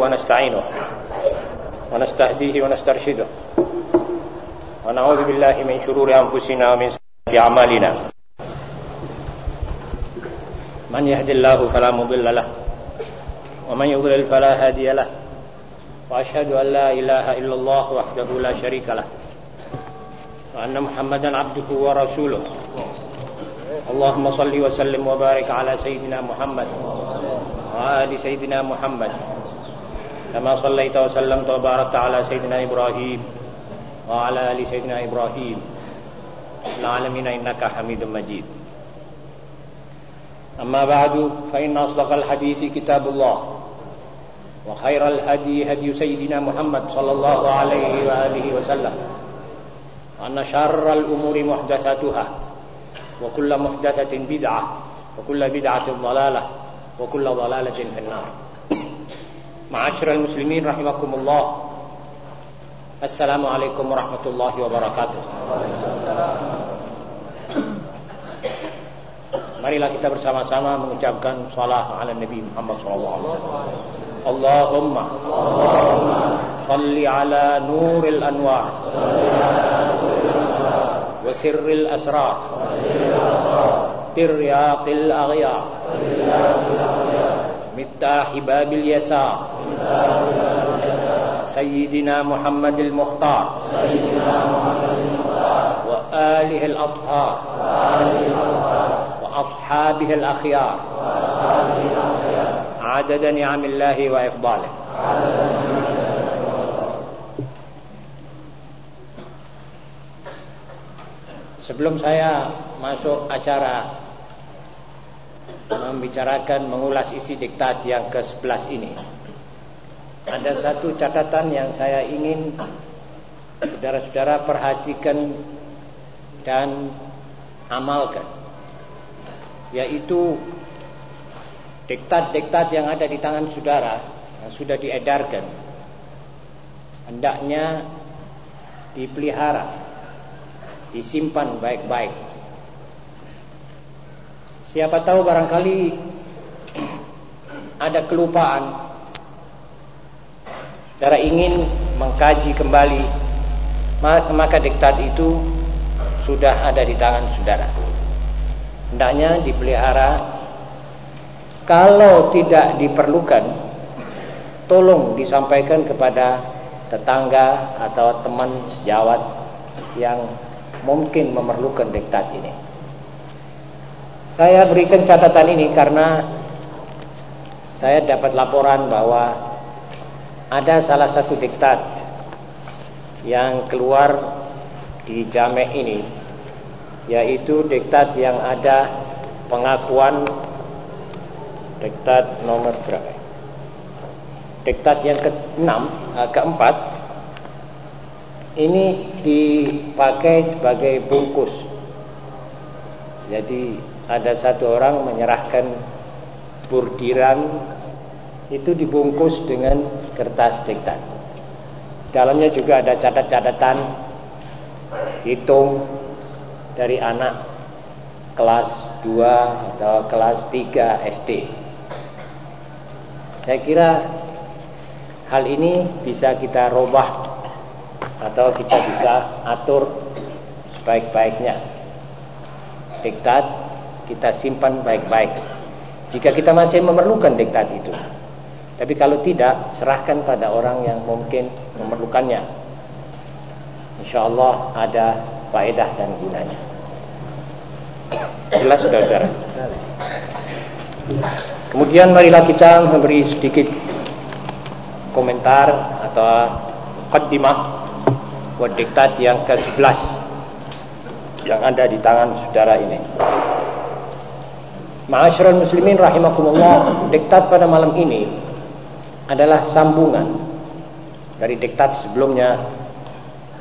ونستعينه ونستهديه ونسترشده. ونعوذ بالله من شرور أنفسنا ومن سيئات أعمالنا. من يهد الله فلا مضل له ومن يضلل فلا هادي له. وأشهد أن لا إله إلا الله وحده لا شريك له. وأن محمدا عبده ورسوله. اللهم صل وسلم وبارك على سيدنا محمد وآل سيدنا محمد. كما صليت وسلمت وباركت على سيدنا إبراهيم وعلى آل سيدنا إبراهيم العالمين إنك حميد مجيد. أما بعد فإن أصدق الحديث كتاب الله وخير الهدي هدي سيدنا محمد صلى الله عليه وآله وسلم وأن شر الأمور محدثاتها وكل محدثة بدعة وكل بدعة ضلالة وكل ضلالة في النار. Ma'asyiral muslimin rahimakumullah. Assalamualaikum warahmatullahi wabarakatuh. Marilah kita bersama-sama mengucapkan salam ala Nabi Muhammad sallallahu alaihi wasallam. Allahumma shalli ala nuril anwar wa sirril asrar tiryaqil aghyar miftah babil yasar سيدنا محمد المختار وآله الأطهار وأصحابه الأخيار عدد نعم الله وإفضاله Sebelum saya masuk acara membicarakan mengulas isi diktat yang ke-11 ini ada satu catatan yang saya ingin saudara-saudara perhatikan dan amalkan yaitu diktat-diktat yang ada di tangan saudara yang sudah diedarkan. Hendaknya dipelihara disimpan baik-baik. Siapa tahu barangkali ada kelupaan saudara ingin mengkaji kembali maka diktat itu sudah ada di tangan saudara. Hendaknya dipelihara. Kalau tidak diperlukan tolong disampaikan kepada tetangga atau teman sejawat yang mungkin memerlukan diktat ini. Saya berikan catatan ini karena saya dapat laporan bahwa ada salah satu diktat yang keluar di jamek ini yaitu diktat yang ada pengakuan diktat nomor berapa? Diktat yang ke-6, eh, keempat ini dipakai sebagai bungkus. Jadi ada satu orang menyerahkan burdiran itu dibungkus dengan kertas diktat. Dalamnya juga ada catat-catatan hitung dari anak kelas 2 atau kelas 3 SD. Saya kira hal ini bisa kita robah atau kita bisa atur sebaik-baiknya. Diktat kita simpan baik-baik. Jika kita masih memerlukan diktat itu. Tapi kalau tidak, serahkan pada orang yang mungkin memerlukannya. Insya Allah ada faedah dan gunanya. Jelas saudara-saudara. Kemudian marilah kita memberi sedikit komentar atau qaddimah diktat yang ke-11 yang ada di tangan saudara ini. Ma'asyiral muslimin rahimakumullah, diktat pada malam ini adalah sambungan dari diktat sebelumnya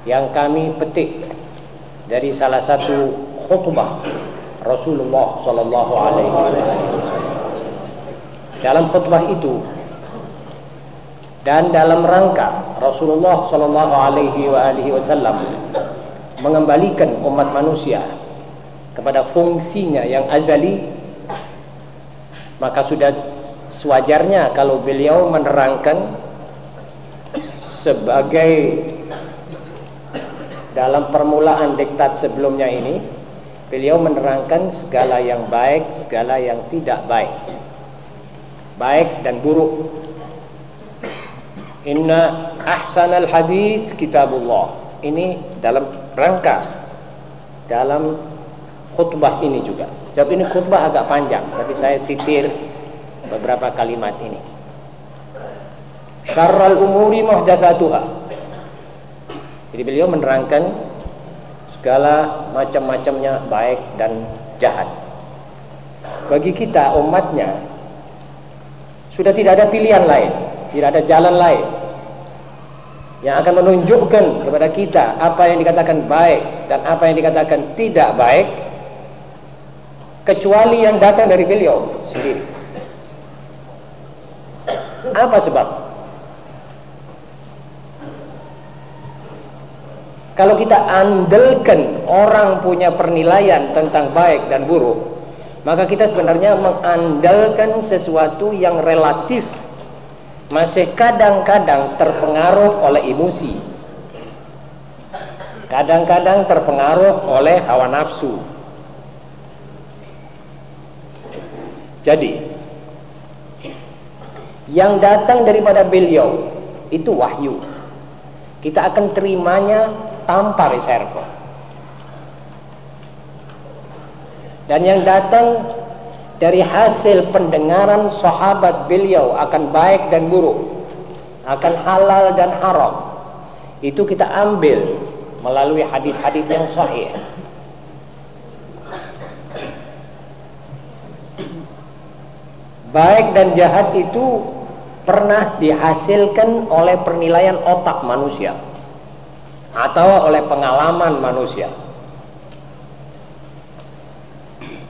yang kami petik dari salah satu khutbah Rasulullah sallallahu alaihi wasallam. Dalam khutbah itu dan dalam rangka Rasulullah sallallahu alaihi wasallam mengembalikan umat manusia kepada fungsinya yang azali maka sudah sewajarnya kalau beliau menerangkan sebagai dalam permulaan diktat sebelumnya ini beliau menerangkan segala yang baik, segala yang tidak baik. Baik dan buruk. Inna ahsanal hadis kitabullah. Ini dalam rangka dalam khutbah ini juga. Sebab ini khutbah agak panjang, tapi saya sitir beberapa kalimat ini. Syarral umuri muhdatsatuha jadi beliau menerangkan segala macam-macamnya baik dan jahat. Bagi kita umatnya sudah tidak ada pilihan lain, tidak ada jalan lain yang akan menunjukkan kepada kita apa yang dikatakan baik dan apa yang dikatakan tidak baik kecuali yang datang dari beliau sendiri. Apa sebab? Kalau kita andalkan orang punya penilaian tentang baik dan buruk, maka kita sebenarnya mengandalkan sesuatu yang relatif masih kadang-kadang terpengaruh oleh emosi. Kadang-kadang terpengaruh oleh hawa nafsu. Jadi, yang datang daripada beliau itu wahyu. Kita akan terimanya tanpa reserve. Dan yang datang dari hasil pendengaran sahabat beliau akan baik dan buruk, akan halal dan haram. Itu kita ambil melalui hadis-hadis yang sahih. Baik dan jahat itu pernah dihasilkan oleh penilaian otak manusia atau oleh pengalaman manusia.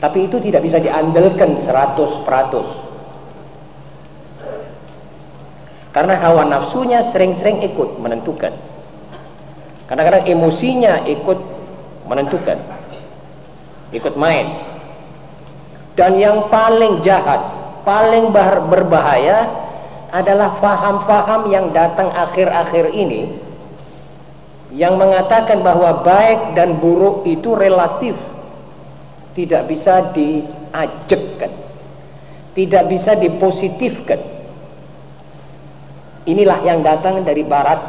Tapi itu tidak bisa diandalkan 100%. Karena hawa nafsunya sering-sering ikut menentukan. Kadang-kadang emosinya ikut menentukan. Ikut main. Dan yang paling jahat, paling berbahaya adalah faham-faham yang datang akhir-akhir ini yang mengatakan bahwa baik dan buruk itu relatif. Tidak bisa diajakkan tidak bisa dipositifkan. Inilah yang datang dari barat.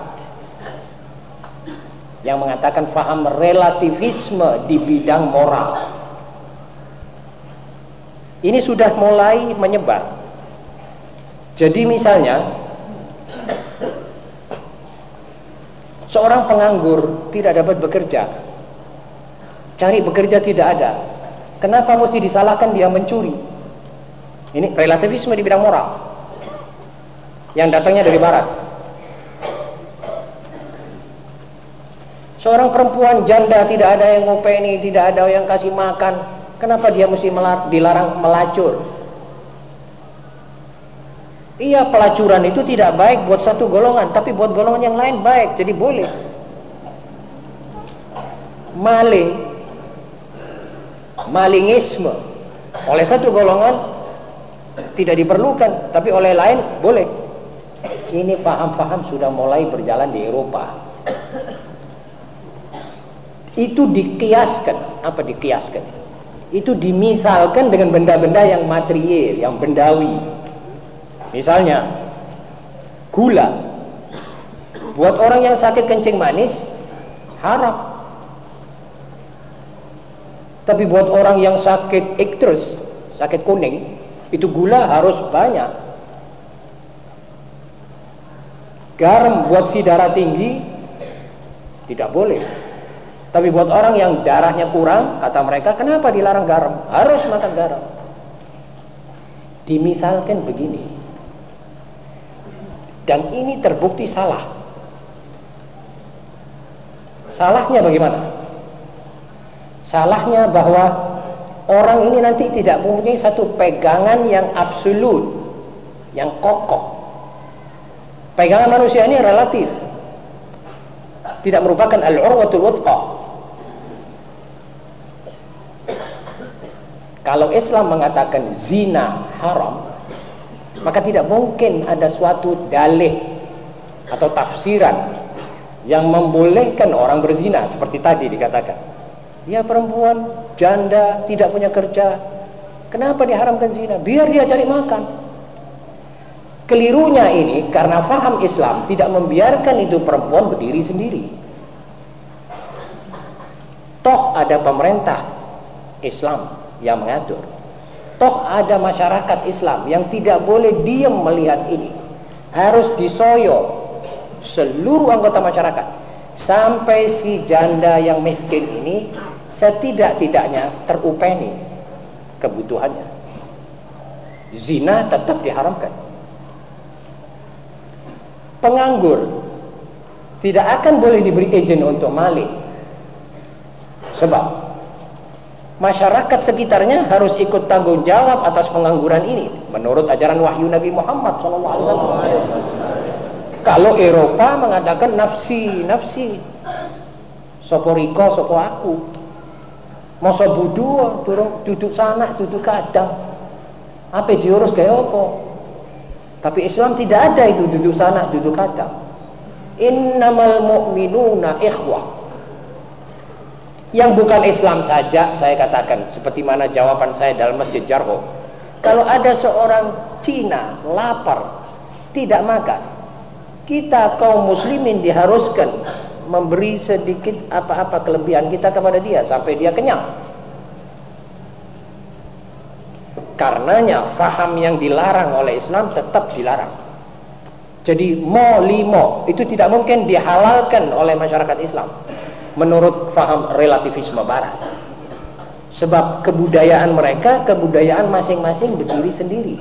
Yang mengatakan faham relativisme di bidang moral. Ini sudah mulai menyebar jadi misalnya Seorang penganggur tidak dapat bekerja. Cari bekerja tidak ada. Kenapa mesti disalahkan dia mencuri? Ini relativisme di bidang moral. Yang datangnya dari barat. Seorang perempuan janda tidak ada yang ngopeni, tidak ada yang kasih makan. Kenapa dia mesti dilarang melacur? Iya pelacuran itu tidak baik buat satu golongan Tapi buat golongan yang lain baik Jadi boleh. Maling. Malingisme. Oleh satu golongan Tidak diperlukan Tapi oleh lain boleh. Ini paham-paham sudah mulai berjalan di Eropa. Itu dikiaskan. Apa dikiaskan? Itu dimisalkan dengan benda-benda yang material Yang bendawi Misalnya gula buat orang yang sakit kencing manis haram. Tapi buat orang yang sakit iktrus, sakit kuning, itu gula harus banyak. Garam buat si darah tinggi tidak boleh. Tapi buat orang yang darahnya kurang, kata mereka, kenapa dilarang garam? Harus makan garam. Dimisalkan begini, dan ini terbukti salah. Salahnya bagaimana? Salahnya bahwa orang ini nanti tidak mempunyai satu pegangan yang absolut, yang kokoh. Pegangan manusia ini relatif. Tidak merupakan al-urwatul wuthqa. Kalau Islam mengatakan zina haram, maka tidak mungkin ada suatu dalih atau tafsiran yang membolehkan orang berzina seperti tadi dikatakan. Ya perempuan janda tidak punya kerja, kenapa diharamkan zina? Biar dia cari makan. Kelirunya ini karena faham Islam tidak membiarkan itu perempuan berdiri sendiri. Toh ada pemerintah Islam yang mengatur. Toh ada masyarakat Islam yang tidak boleh diam melihat ini. Harus disoyo seluruh anggota masyarakat. Sampai si janda yang miskin ini setidak-tidaknya terupeni kebutuhannya. Zina tetap diharamkan. Penganggur tidak akan boleh diberi izin untuk maling sebab masyarakat sekitarnya harus ikut tanggung jawab atas pengangguran ini menurut ajaran wahyu Nabi Muhammad SAW kalau Eropa mengatakan nafsi, nafsi. Sopo riko, sopo aku. Masa budu turun duduk sana, duduk kadang. Apa diurus kayak apa? Tapi Islam tidak ada itu duduk sana, duduk kadang. Innamal mu'minuna ikhwah. Yang bukan Islam saja saya katakan seperti mana jawaban saya dalam Masjid Jarho. Kalau ada seorang Cina lapar, tidak makan, kita kaum muslimin diharuskan memberi sedikit apa-apa kelebihan kita kepada dia sampai dia kenyang. Karenanya faham yang dilarang oleh Islam tetap dilarang. Jadi mo limo itu tidak mungkin dihalalkan oleh masyarakat Islam menurut faham relativisme barat. Sebab kebudayaan mereka kebudayaan masing-masing berdiri sendiri.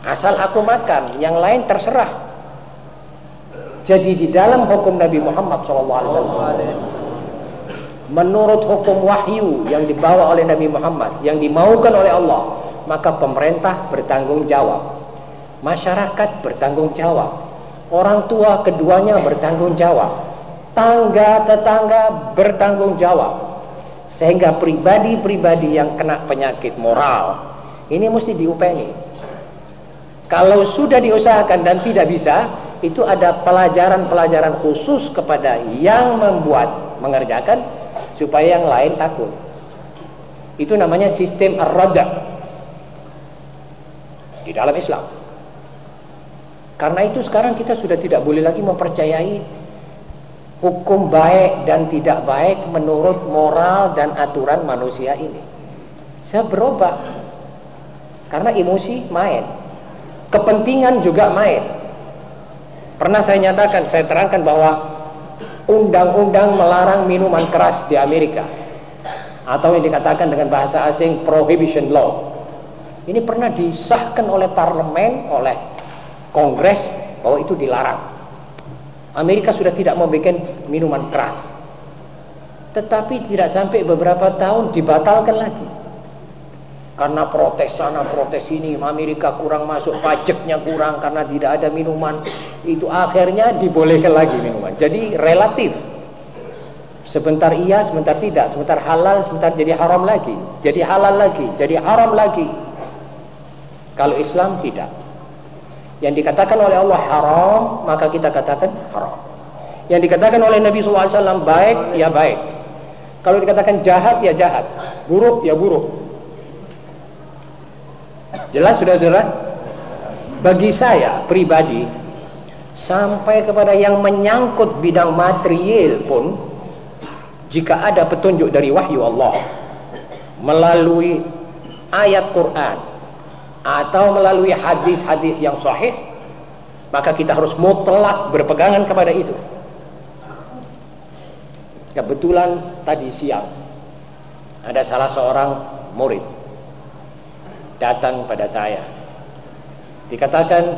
Asal aku makan yang lain terserah. Jadi di dalam hukum Nabi Muhammad SAW menurut hukum wahyu yang dibawa oleh Nabi Muhammad yang dimaukan oleh Allah maka pemerintah bertanggung jawab. Masyarakat bertanggung jawab. Orang tua keduanya bertanggung jawab tangga tetangga bertanggung jawab sehingga pribadi-pribadi yang kena penyakit moral ini mesti diupeni kalau sudah diusahakan dan tidak bisa, itu ada pelajaran-pelajaran khusus kepada yang membuat, mengerjakan supaya yang lain takut. Itu namanya sistem ar-rada di dalam Islam. Karena itu sekarang kita sudah tidak boleh lagi mempercayai hukum baik dan tidak baik menurut moral dan aturan manusia ini. Saya berubah. Karena emosi main. Kepentingan juga main. Pernah saya nyatakan saya terangkan bahwa undang-undang melarang minuman keras di Amerika. Atau yang dikatakan dengan bahasa asing prohibition law. Ini pernah disahkan oleh parlemen oleh kongres bahwa itu dilarang Amerika sudah tidak membuat minuman keras. Tetapi tidak sampai beberapa tahun dibatalkan lagi. Karena protes sana protes sini Amerika kurang masuk pajaknya kurang karena tidak ada minuman. Itu akhirnya dibolehkan lagi minuman. Jadi relatif. Sebentar iya sebentar tidak. Sebentar halal sebentar jadi haram lagi. Jadi halal lagi jadi haram lagi. Kalau Islam tidak yang dikatakan oleh Allah haram maka kita katakan haram. Yang dikatakan oleh Nabi SAW baik ya baik. Kalau dikatakan jahat ya jahat. Buruk ya buruk. Jelas sudah saudara? Bagi saya pribadi sampai kepada yang menyangkut bidang material pun jika ada petunjuk dari wahyu Allah melalui ayat Quran atau melalui hadis-hadis yang sahih maka kita harus mutlak berpegangan kepada itu kebetulan tadi siang ada salah seorang murid datang pada saya. Dikatakan,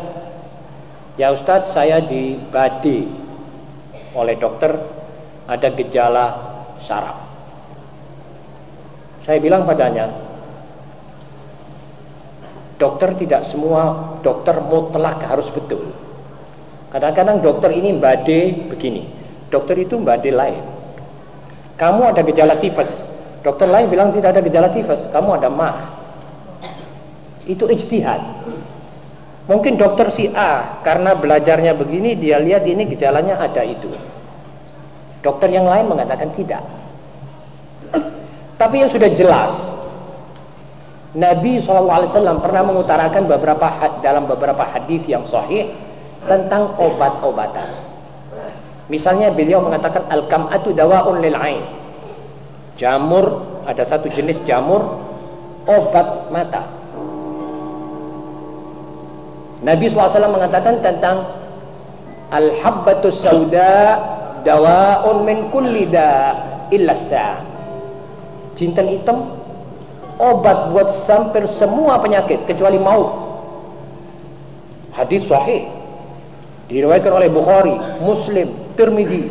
ya Ustadz saya dibadi oleh dokter ada gejala saraf. Saya bilang padanya, dokter tidak semua dokter mutlak harus betul. Kadang-kadang dokter ini bade begini, dokter itu bade lain. Kamu ada gejala tifus, dokter lain bilang tidak ada gejala tifus, kamu ada mah itu ijtihad Mungkin dokter si A karena belajarnya begini dia lihat ini gejalanya ada itu. Dokter yang lain mengatakan tidak. Tapi yang sudah jelas Nabi SAW pernah mengutarakan beberapa dalam beberapa hadis yang sahih tentang obat-obatan. Misalnya beliau mengatakan al-kam'atu dawaun lil ain. Jamur ada satu jenis jamur obat mata. Nabi SAW mengatakan tentang al-habbatus sauda dawaun min kulli da illa sa. Hitam obat buat hampir semua penyakit kecuali maut. Hadis sahih. Diriwayatkan oleh Bukhari, Muslim, Tirmidzi,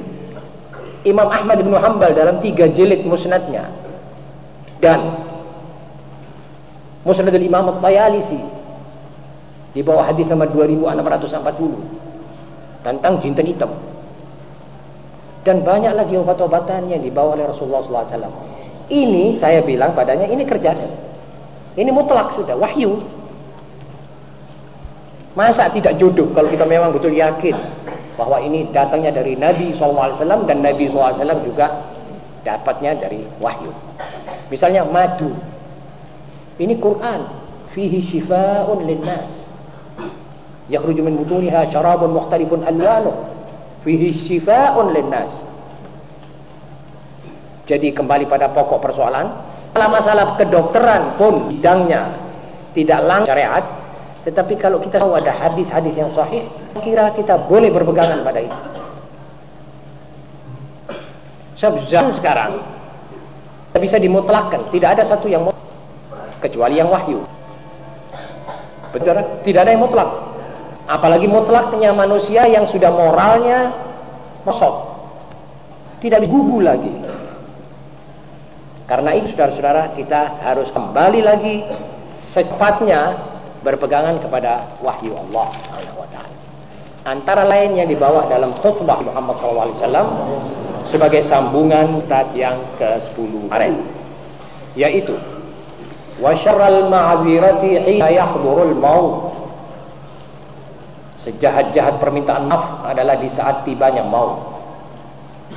Imam Ahmad bin Hanbal dalam tiga jilid musnadnya dan Musnadul Imam At-Tayalisi di bawah hadis nomor 2640 tentang jinten hitam dan banyak lagi obat-obatan yang dibawa oleh Rasulullah SAW ini saya bilang padanya ini kerjaan ini mutlak sudah wahyu. Masa tidak jodoh kalau kita memang betul yakin bahwa ini datangnya dari Nabi SAW dan Nabi SAW juga dapatnya dari wahyu. Misalnya madu. Ini Quran. Fihi shifaa'un linnas. Yakhruju min butuniha syarabun mukhtalifun alwanuh. Fihi shifaa'un linnas jadi kembali pada pokok persoalan. Masalah masalah kedokteran pun bidangnya tidak langsung syariat tetapi kalau kita tahu ada hadis-hadis yang sahih kira kita boleh berpegangan pada itu. Sebab sekarang bisa dimutlakkan tidak ada satu yang kecuali yang wahyu. Betul? Tidak ada yang mutlak. Apalagi mutlaknya manusia yang sudah moralnya mesot. Tidak gugu lagi karena itu saudara-saudara kita harus kembali lagi secepatnya berpegangan kepada wahyu Allah antara lain yang dibawa dalam khutbah Muhammad SAW sebagai sambungan tat yang ke-10 kemarin yaitu wa syarral ma'zirati hina yahdurul sejahat-jahat permintaan maaf adalah di saat tibanya maut.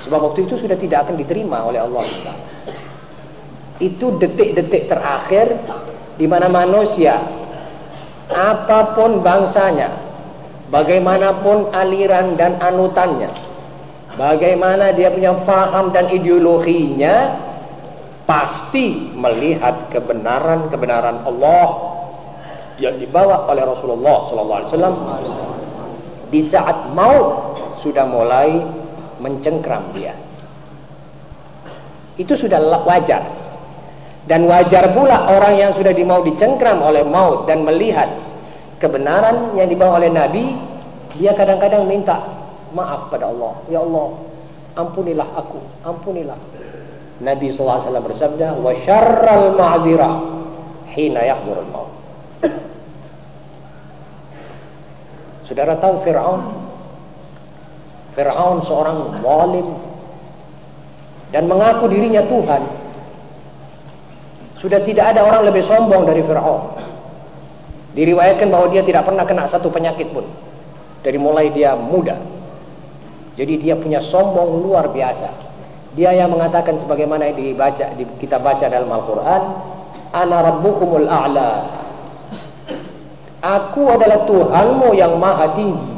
Sebab waktu itu sudah tidak akan diterima oleh Allah itu detik-detik terakhir di mana manusia apa pun bangsanya bagaimanapun aliran dan anutannya bagaimana dia punya faham dan ideologinya pasti melihat kebenaran-kebenaran Allah yang dibawa oleh Rasulullah wasallam di saat maut sudah mulai mencengkram dia. Itu sudah wajar. Dan wajar pula orang yang sudah dimau dicengkram oleh maut dan melihat kebenaran yang dibawa oleh Nabi, dia kadang-kadang minta maaf pada Allah. Ya Allah, ampunilah aku, ampunilah. Nabi SAW bersabda wa syarral ma'zirah hina yahdurul maut. Saudara tahu Fir'aun? Fir'aun seorang walim dan mengaku dirinya Tuhan sudah tidak ada orang lebih sombong dari Fir'aun. Diriwayatkan bahwa dia tidak pernah kena satu penyakit pun. Dari mulai dia muda. Jadi dia punya sombong luar biasa. Dia yang mengatakan sebagaimana dibaca di, kita baca dalam Al-Qur'an, "Ana rabbukumul a'la." Aku adalah Tuhanmu yang maha tinggi.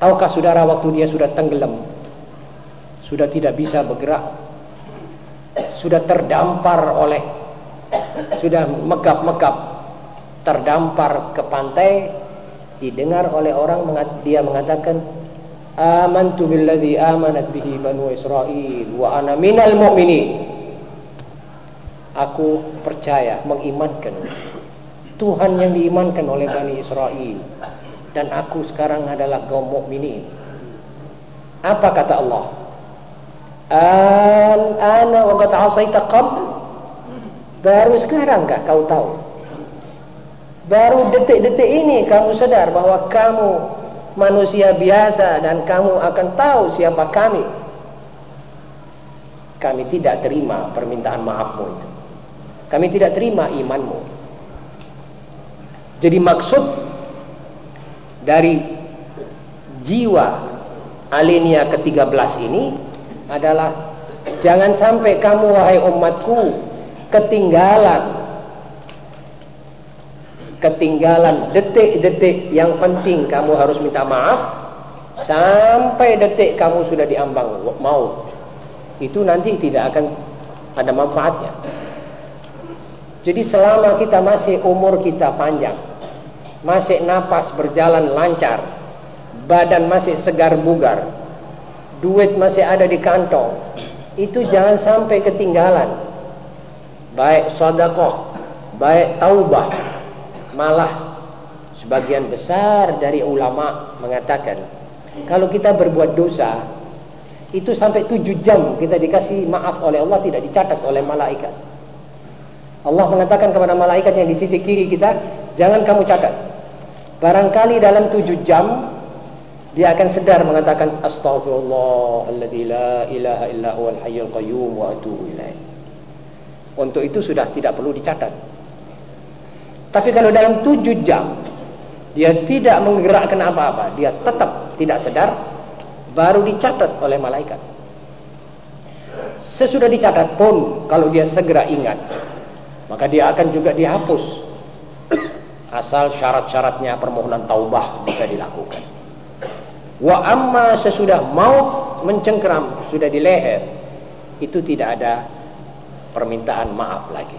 Tahukah saudara waktu dia sudah tenggelam, sudah tidak bisa bergerak, sudah terdampar oleh, sudah megap-megap, terdampar ke pantai, didengar oleh orang dia mengatakan, amantu billadhi amanat bihi banu Israel wa ana minal mu'minin. Aku percaya mengimankan. Tuhan yang diimankan oleh Bani Israel dan aku sekarang adalah kaum mukminin. Apa kata Allah al-ana wa asaita qabl. Baru sekarangkah kau tahu? Baru detik-detik ini kamu sadar bahwa kamu manusia biasa dan kamu akan tahu siapa kami. Kami tidak terima permintaan maafmu itu. Kami tidak terima imanmu. Jadi maksud dari jiwa alinea ke-13 ini adalah jangan sampai kamu wahai umatku ketinggalan ketinggalan detik-detik yang penting kamu harus minta maaf sampai detik kamu sudah diambang maut. Itu nanti tidak akan ada manfaatnya. Jadi selama kita masih umur kita panjang masih napas berjalan lancar badan masih segar bugar duit masih ada di kantong itu jangan sampai ketinggalan baik sodakoh baik taubah Malah sebagian besar dari ulama mengatakan kalau kita berbuat dosa itu sampai tujuh jam kita dikasih maaf oleh Allah tidak dicatat oleh malaikat. Allah mengatakan kepada malaikat yang di sisi kiri kita, jangan kamu catat. Barangkali dalam tujuh jam dia akan sedar mengatakan astagfirullah la ilaha illa huwal hayyul qayyum wa atubu ilaih. Untuk itu sudah tidak perlu dicatat. Tapi kalau dalam tujuh jam dia tidak menggerakkan apa-apa, dia tetap tidak sadar, baru dicatat oleh malaikat. Sesudah dicatat pun, kalau dia segera ingat, maka dia akan juga dihapus. Asal syarat-syaratnya permohonan taubah bisa dilakukan. Wa amma sesudah maut mencengkeram, sudah di leher, itu tidak ada permintaan maaf lagi.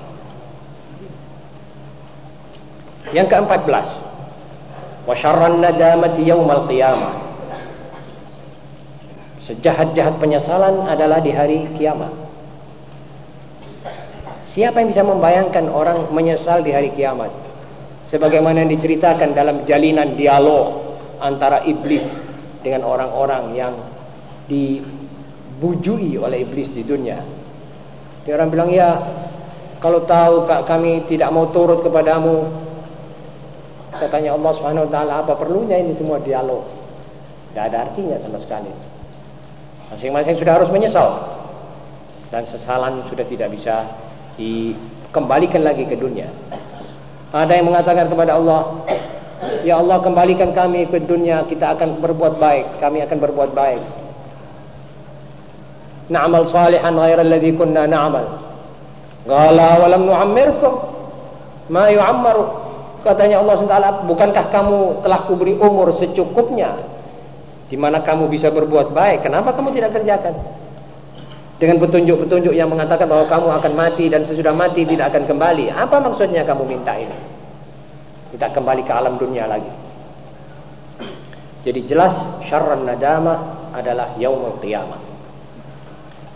Yang keempat belas Wa syarran nadamati yaumal qiyamah. Sejahat-jahat penyesalan adalah di hari kiamat. Siapa yang bisa membayangkan orang menyesal di hari kiamat? Sebagaimana yang diceritakan dalam jalinan dialog Antara iblis dengan orang-orang yang dibujui oleh iblis di dunia Dia orang bilang ya Kalau tahu kami tidak mau turut kepadamu Katanya Allah Subhanahu wa taala, apa perlunya ini semua dialog? Tidak ada artinya sama sekali. Masing-masing sudah harus menyesal. Dan sesalan sudah tidak bisa dikembalikan lagi ke dunia. Ada yang mengatakan kepada Allah, Ya Allah kembalikan kami ke dunia, kita akan berbuat baik, kami akan berbuat baik. Na'mal salihan ghairal ladzi kunna na'mal. Qala wa lam nu'ammirkum ma yu'ammaru Katanya Allah SWT, bukankah kamu telah kuberi umur secukupnya di mana kamu bisa berbuat baik? Kenapa kamu tidak kerjakan? Dengan petunjuk-petunjuk yang mengatakan bahwa kamu akan mati dan sesudah mati tidak akan kembali. Apa maksudnya kamu minta ini? Kita kembali ke alam dunia lagi. Jadi jelas syarran nadama adalah yaumul qiyamah.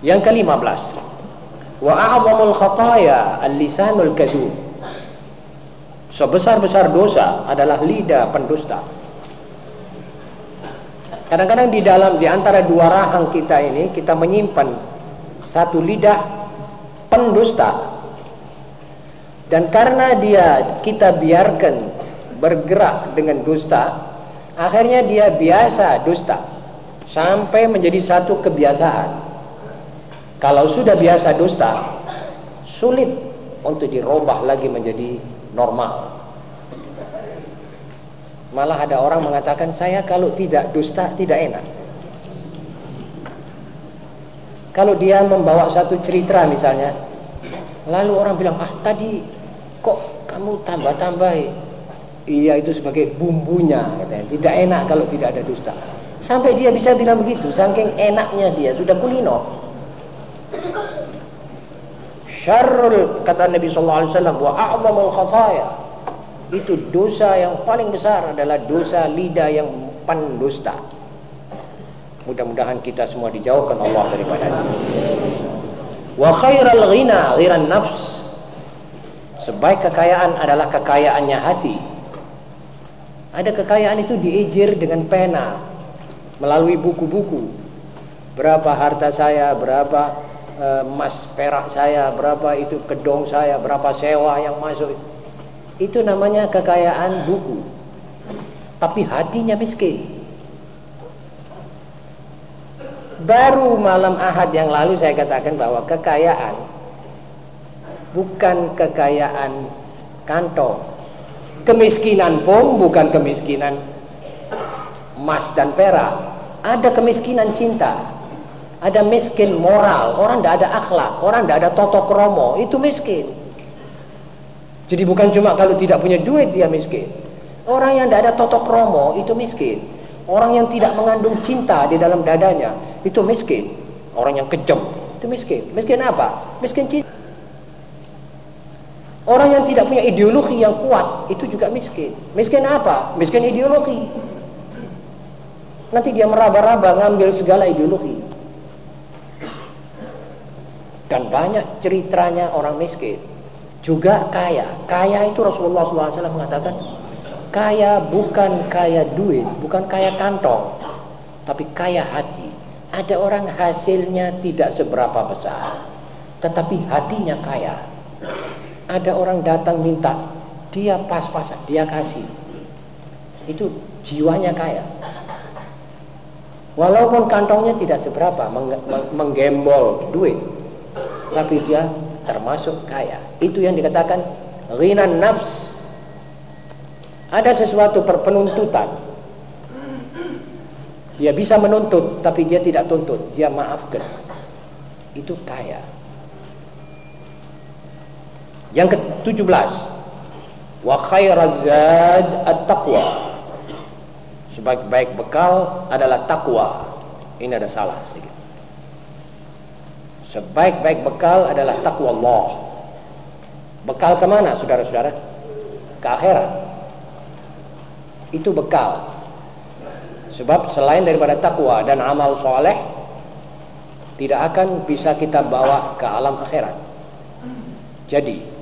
Yang kelima belas. Wa a'zamul khataya al-lisanul kadzub. Sebesar-besar dosa adalah lidah pendusta. Kadang-kadang di dalam di antara dua rahang kita ini kita menyimpan satu lidah pendusta. Dan karena dia kita biarkan bergerak dengan dusta, akhirnya dia biasa dusta sampai menjadi satu kebiasaan. Kalau sudah biasa dusta, sulit untuk dirubah lagi menjadi normal. Malah ada orang mengatakan saya kalau tidak dusta tidak enak. Kalau dia membawa satu cerita misalnya, lalu orang bilang ah tadi kok kamu tambah-tambah Iya itu sebagai bumbunya katanya. Tidak enak kalau tidak ada dusta. Sampai dia bisa bilang begitu, saking enaknya dia sudah kulino. Syarrul kata Nabi sallallahu alaihi wasallam wa a'zamul khataya. Itu dosa yang paling besar adalah dosa lidah yang pendusta. Mudah-mudahan kita semua dijauhkan Allah daripada. Wa khairal ghina ghiran nafs. Sebaik kekayaan adalah kekayaannya hati. Ada kekayaan itu diejir dengan pena melalui buku-buku. Berapa harta saya, berapa Eh, emas perak saya, berapa itu kedong saya, berapa sewa yang masuk. Itu namanya kekayaan buku. Tapi hatinya miskin. Baru malam Ahad yang lalu saya katakan bahwa kekayaan bukan kekayaan kantong, Kemiskinan pun bukan kemiskinan emas dan perak. Ada kemiskinan cinta. Ada miskin moral. Orang tidak ada akhlak. Orang tidak ada toto kromo. Itu miskin. Jadi bukan cuma kalau tidak punya duit dia miskin. Orang yang tidak ada toto kromo itu miskin. Orang yang tidak mengandung cinta di dalam dadanya itu miskin. Orang yang kejam itu miskin. Miskin apa? Miskin cinta. Orang yang tidak punya ideologi yang kuat itu juga miskin. Miskin apa? Miskin ideologi. Nanti dia meraba-raba ngambil segala ideologi. Dan banyak ceritanya orang miskin. Juga kaya. Kaya itu Rasulullah SAW mengatakan, kaya bukan kaya duit, bukan kaya kantong, tapi kaya hati. Ada orang hasilnya tidak seberapa besar, tetapi hatinya kaya. Ada orang datang minta, dia pas-pasan, dia kasih. Itu jiwanya kaya. Walaupun kantongnya tidak seberapa menggembol duit, tapi dia termasuk kaya. Itu yang dikatakan ghinan nafs. Ada sesuatu perpenuntutan. Dia bisa menuntut, tapi dia tidak tuntut. Dia maafkan. Itu kaya. Yang ke-17 Wa at-taqwa. Sebaik-baik bekal adalah takwa Ini ada salah sedikit. Sebaik-baik bekal adalah takwa Allah. Bekal ke mana saudara-saudara? Ke akhirat. Itu bekal. Sebab selain daripada takwa dan amal soleh Tidak akan bisa kita bawa ke alam akhirat. Jadi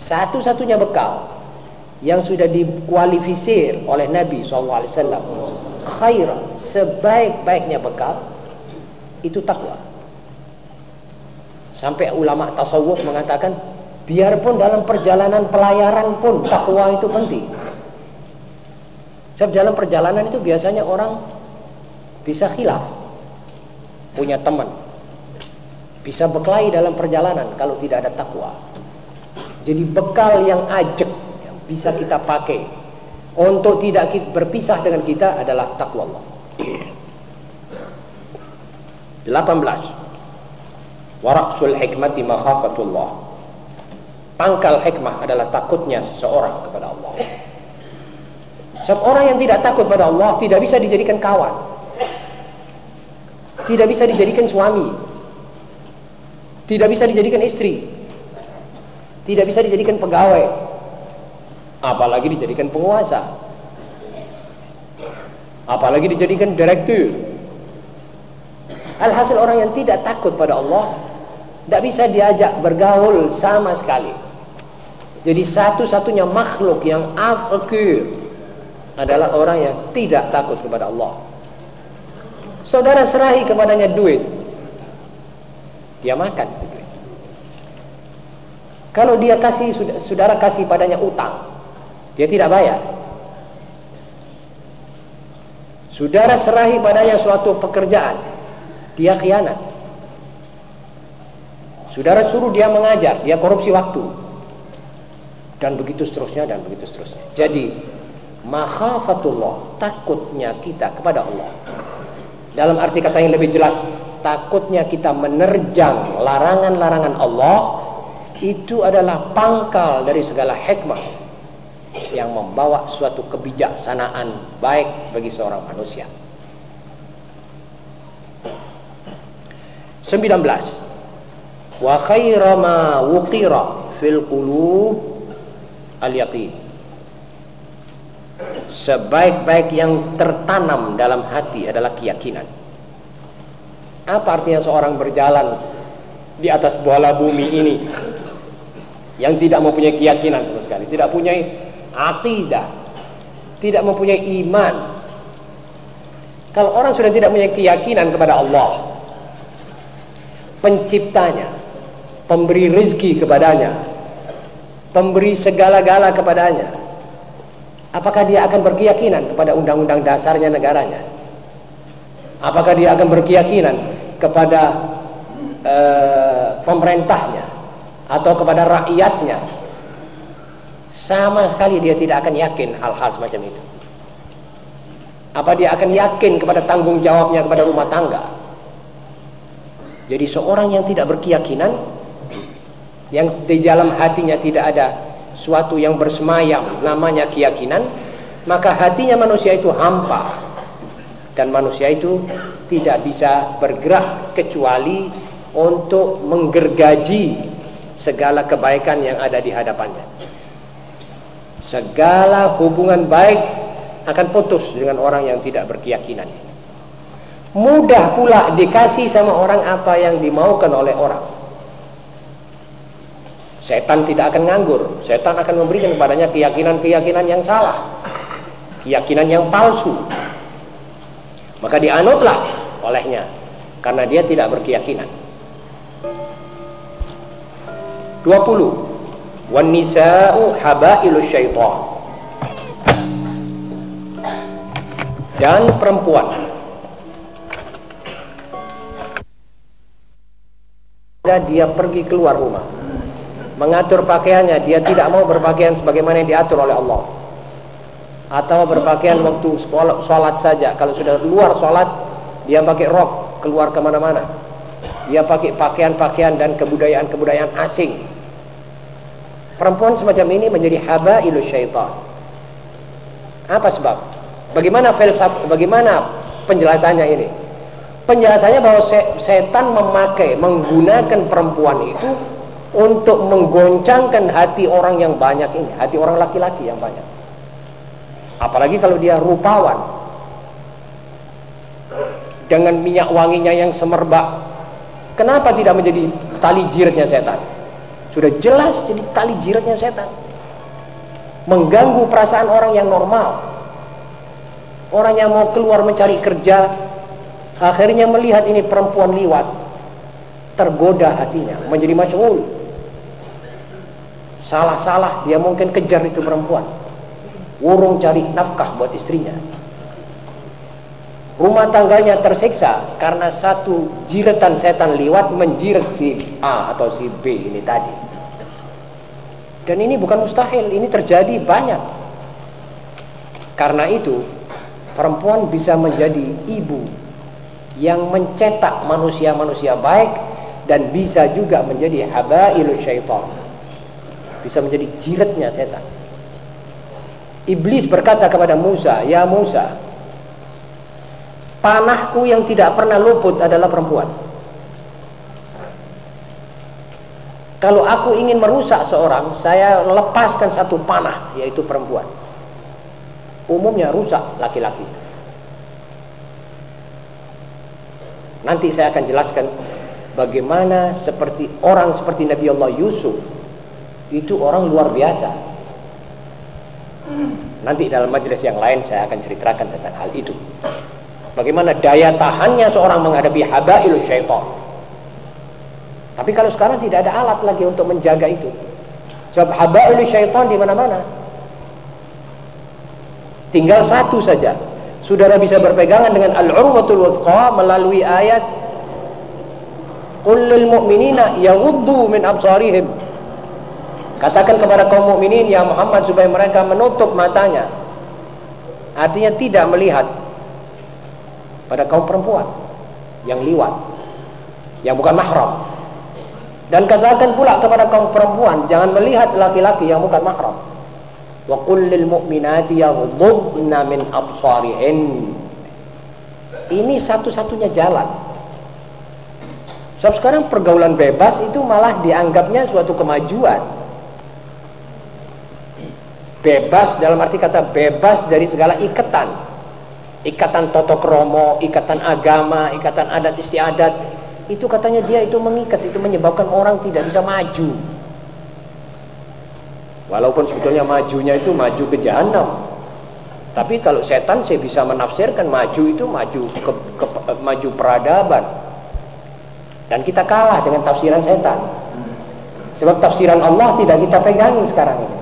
satu-satunya bekal yang sudah dikualifisir oleh Nabi SAW khair sebaik-baiknya bekal itu takwa. Sampai ulama tasawuf mengatakan biarpun dalam perjalanan pelayaran pun takwa itu penting. Sebab dalam perjalanan itu biasanya orang bisa khilaf punya teman bisa berkelahi dalam perjalanan kalau tidak ada takwa jadi bekal yang ajak yang bisa kita pakai untuk tidak berpisah dengan kita adalah takwa Allah. 18. Waraksul hikmati makhafatullah. Pangkal hikmah adalah takutnya seseorang kepada Allah. Sebab orang yang tidak takut pada Allah tidak bisa dijadikan kawan. Tidak bisa dijadikan suami. Tidak bisa dijadikan istri tidak bisa dijadikan pegawai. Apalagi dijadikan penguasa. Apalagi dijadikan direktur. Alhasil orang yang tidak takut pada Allah tidak bisa diajak bergaul sama sekali. Jadi satu-satunya makhluk yang afakir adalah orang yang tidak takut kepada Allah. Saudara serahi kepadanya duit. Dia makan kalau dia kasih saudara kasih padanya utang, dia tidak bayar. Saudara serahi padanya suatu pekerjaan, dia khianat. Saudara suruh dia mengajar, dia korupsi waktu. Dan begitu seterusnya dan begitu seterusnya. Jadi makhafatullah, takutnya kita kepada Allah. Dalam arti kata yang lebih jelas, takutnya kita menerjang larangan-larangan Allah itu adalah pangkal dari segala hikmah yang membawa suatu kebijaksanaan baik bagi seorang manusia. 19 Wa khaira ma wuqira fil qulub al yaqin Sebaik-baik yang tertanam dalam hati adalah keyakinan. Apa artinya seorang berjalan di atas bola bumi ini yang tidak mempunyai keyakinan sama sekali, tidak punya akidah, tidak mempunyai iman. Kalau orang sudah tidak punya keyakinan kepada Allah, penciptanya, pemberi rezeki kepadanya, pemberi segala-gala kepadanya, apakah dia akan berkeyakinan kepada undang-undang dasarnya negaranya? Apakah dia akan berkeyakinan kepada uh, pemerintahnya? Atau kepada rakyatnya sama sekali dia tidak akan yakin hal-hal semacam itu. Apa dia akan yakin kepada tanggung jawabnya kepada rumah tangga? Jadi seorang yang tidak berkeyakinan, yang di dalam hatinya tidak ada suatu yang bersemayam namanya keyakinan, maka hatinya manusia itu hampa dan manusia itu tidak bisa bergerak kecuali untuk menggergaji segala kebaikan yang ada di hadapannya. Segala hubungan baik akan putus dengan orang yang tidak berkeyakinan. Mudah pula dikasih sama orang apa yang dimaukan oleh orang. Setan tidak akan nganggur. Setan akan memberikan kepadanya keyakinan-keyakinan yang salah. Keyakinan yang palsu. Maka dianutlah olehnya. Karena dia tidak berkeyakinan. 20 wan nisa'u habailu syaitan. Dan perempuan. Dia pergi keluar rumah mengatur pakaiannya dia tidak mau berpakaian sebagaimana yang diatur oleh Allah. Atau berpakaian waktu sholat saja. Kalau sudah keluar sholat dia pakai rok keluar ke mana-mana. Dia pakai pakaian-pakaian dan kebudayaan-kebudayaan asing Perempuan semacam ini menjadi habailu syaitan. Apa sebab? Bagaimana filsaf bagaimana penjelasannya ini? Penjelasannya bahwa setan memakai menggunakan perempuan itu untuk menggoncangkan hati orang yang banyak ini, hati orang laki-laki yang banyak. Apalagi kalau dia rupawan. Dengan minyak wanginya yang semerbak. Kenapa tidak menjadi tali jiratnya setan? Sudah jelas jadi tali jiratnya setan. Mengganggu perasaan orang yang normal. Orang yang mau keluar mencari kerja, akhirnya melihat ini perempuan liwat, tergoda hatinya, menjadi masyhur. Salah-salah dia mungkin kejar itu perempuan. Urung cari nafkah buat istrinya. Rumah tangganya tersiksa karena satu jiratan setan liwat menjirat si A atau si B ini tadi. Dan ini bukan mustahil, ini terjadi banyak. Karena itu, perempuan bisa menjadi ibu yang mencetak manusia-manusia baik dan bisa juga menjadi habailu syaitan. Bisa menjadi jiratnya setan. Iblis berkata kepada Musa, "Ya Musa, panahku yang tidak pernah luput adalah perempuan." Kalau aku ingin merusak seorang, saya lepaskan satu panah, yaitu perempuan. Umumnya rusak laki-laki. Nanti saya akan jelaskan bagaimana seperti orang seperti Nabi Allah Yusuf itu orang luar biasa. Nanti dalam majelis yang lain saya akan ceritakan tentang hal itu. Bagaimana daya tahannya seorang menghadapi habail syaitan. Tapi kalau sekarang tidak ada alat lagi untuk menjaga itu. Sebab habailu syaitan di mana-mana. Tinggal satu saja. Saudara bisa berpegangan dengan al-urwatul wuthqa melalui ayat Qul lil mu'minina yaghuddu min absarihim. Katakan kepada kaum mukminin ya Muhammad supaya mereka menutup matanya. Artinya tidak melihat pada kaum perempuan yang liwat, yang bukan mahram. Dan katakan pula kepada kaum perempuan jangan melihat laki-laki yang bukan mahram. Wa qul lil mu'minati min absarihin. Ini satu-satunya jalan. Sebab sekarang pergaulan bebas itu malah dianggapnya suatu kemajuan. Bebas dalam arti kata bebas dari segala ikatan. Ikatan toto kromo, ikatan agama, ikatan adat istiadat. Itu katanya dia itu mengikat itu menyebabkan orang tidak bisa maju. Walaupun sebetulnya majunya itu maju ke jahanam. Tapi kalau setan saya bisa menafsirkan maju itu maju ke, ke, maju peradaban. Dan kita kalah dengan tafsiran setan. Sebab tafsiran Allah tidak kita pegangi sekarang ini.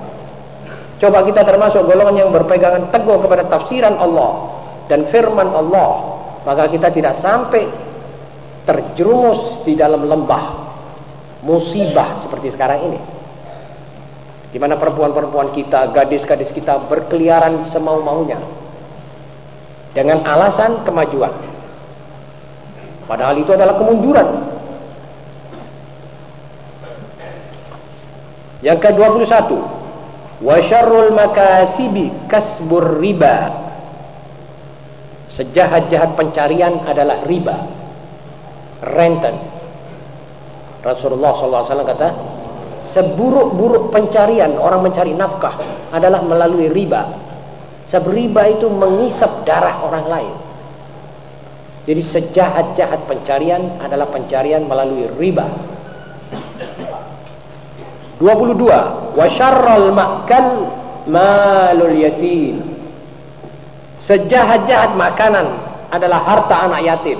Coba kita termasuk golongan yang berpegangan teguh kepada tafsiran Allah dan firman Allah maka kita tidak sampai terjerumus di dalam lembah musibah seperti sekarang ini. di mana perempuan-perempuan kita, gadis-gadis kita berkeliaran semau-maunya dengan alasan kemajuan. Padahal itu adalah kemunduran. Yang ke-21, wa syarrul makasibi kasbur riba. Sejahat-jahat pencarian adalah riba. Renten. Rasulullah SAW kata, seburuk-buruk pencarian orang mencari nafkah adalah melalui riba. Sebab riba itu mengisap darah orang lain. Jadi sejahat-jahat pencarian adalah pencarian melalui riba. 22. Wa syarral ma'kal malul yatim. Sejahat-jahat makanan adalah harta anak yatim.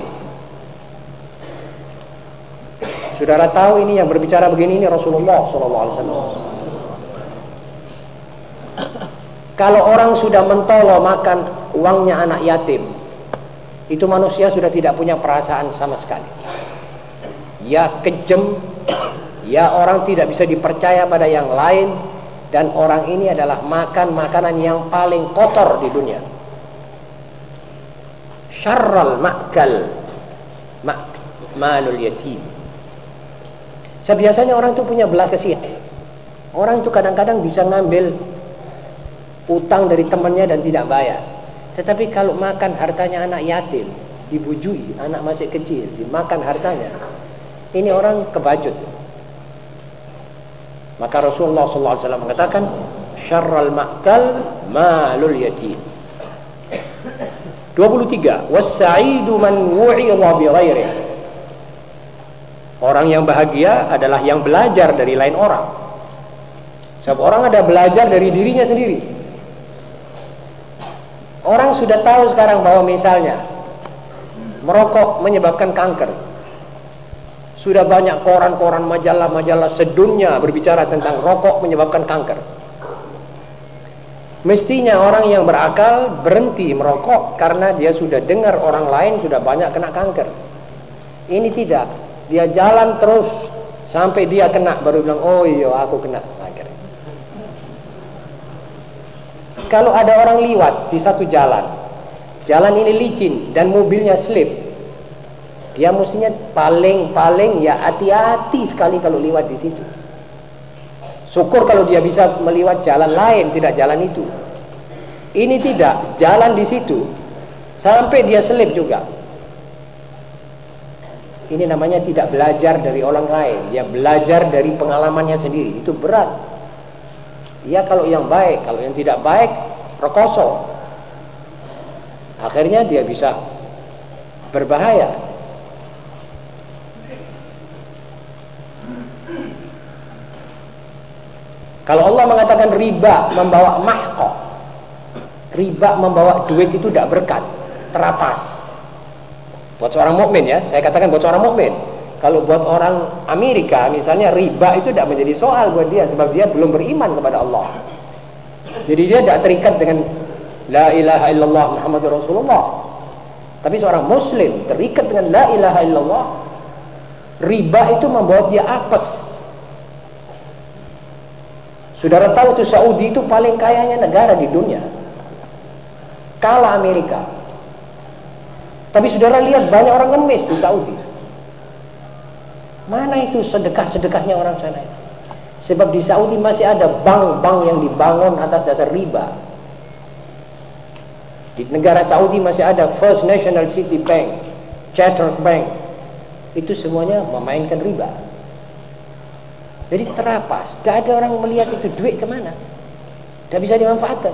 Saudara tahu ini yang berbicara begini ini Rasulullah SAW. Kalau orang sudah mentolo makan uangnya anak yatim, itu manusia sudah tidak punya perasaan sama sekali. Ya kejem, ya orang tidak bisa dipercaya pada yang lain, dan orang ini adalah makan makanan yang paling kotor di dunia. Syarral ma'kal, mak malul yatim. Sebiasanya orang itu punya belas kasihan. Orang itu kadang-kadang bisa ngambil utang dari temannya dan tidak bayar. Tetapi kalau makan hartanya anak yatim, dibujui, anak masih kecil, dimakan hartanya. Ini orang kebajut. Maka Rasulullah SAW mengatakan, syarral ma'kal malul yatim. 23. Was-sa'idu man wu'idha bi. Orang yang bahagia adalah yang belajar dari lain orang. Sebab orang ada belajar dari dirinya sendiri. Orang sudah tahu sekarang bahwa misalnya merokok menyebabkan kanker. Sudah banyak koran-koran majalah-majalah sedunia berbicara tentang rokok menyebabkan kanker. Mestinya orang yang berakal berhenti merokok karena dia sudah dengar orang lain sudah banyak kena kanker. Ini tidak. Dia jalan terus sampai dia kena baru bilang, "Oh iya, aku kena." Akhirnya. Kalau ada orang liwat di satu jalan, jalan ini licin dan mobilnya slip, dia mestinya paling-paling ya hati-hati sekali kalau liwat di situ. Syukur kalau dia bisa meliwat jalan lain, tidak jalan itu. Ini tidak, jalan di situ sampai dia selip juga. Ini namanya tidak belajar dari orang lain. Dia belajar dari pengalamannya sendiri. Itu berat. Ya kalau yang baik. Kalau yang tidak baik, rekoso. Akhirnya dia bisa berbahaya. Kalau Allah mengatakan riba membawa mahkoh. Riba membawa duit itu tidak berkat. Terapas. Buat seorang mukmin ya, saya katakan buat seorang mukmin. Kalau buat orang Amerika misalnya riba itu tidak menjadi soal buat dia sebab dia belum beriman kepada Allah. Jadi dia tidak terikat dengan la ilaha illallah Muhammadur Rasulullah. Tapi seorang muslim terikat dengan la ilaha illallah. Riba itu membuat dia apes. Saudara tahu tuh Saudi itu paling kayanya negara di dunia. Kalah Amerika. Tapi saudara lihat banyak orang ngemis di Saudi. Mana itu sedekah-sedekahnya orang sana? Sebab di Saudi masih ada bank-bank yang dibangun atas dasar riba. Di negara Saudi masih ada First National City Bank, Charter Bank. Itu semuanya memainkan riba. Jadi terapas. Tidak ada orang melihat itu duit ke mana. Tidak bisa dimanfaatkan.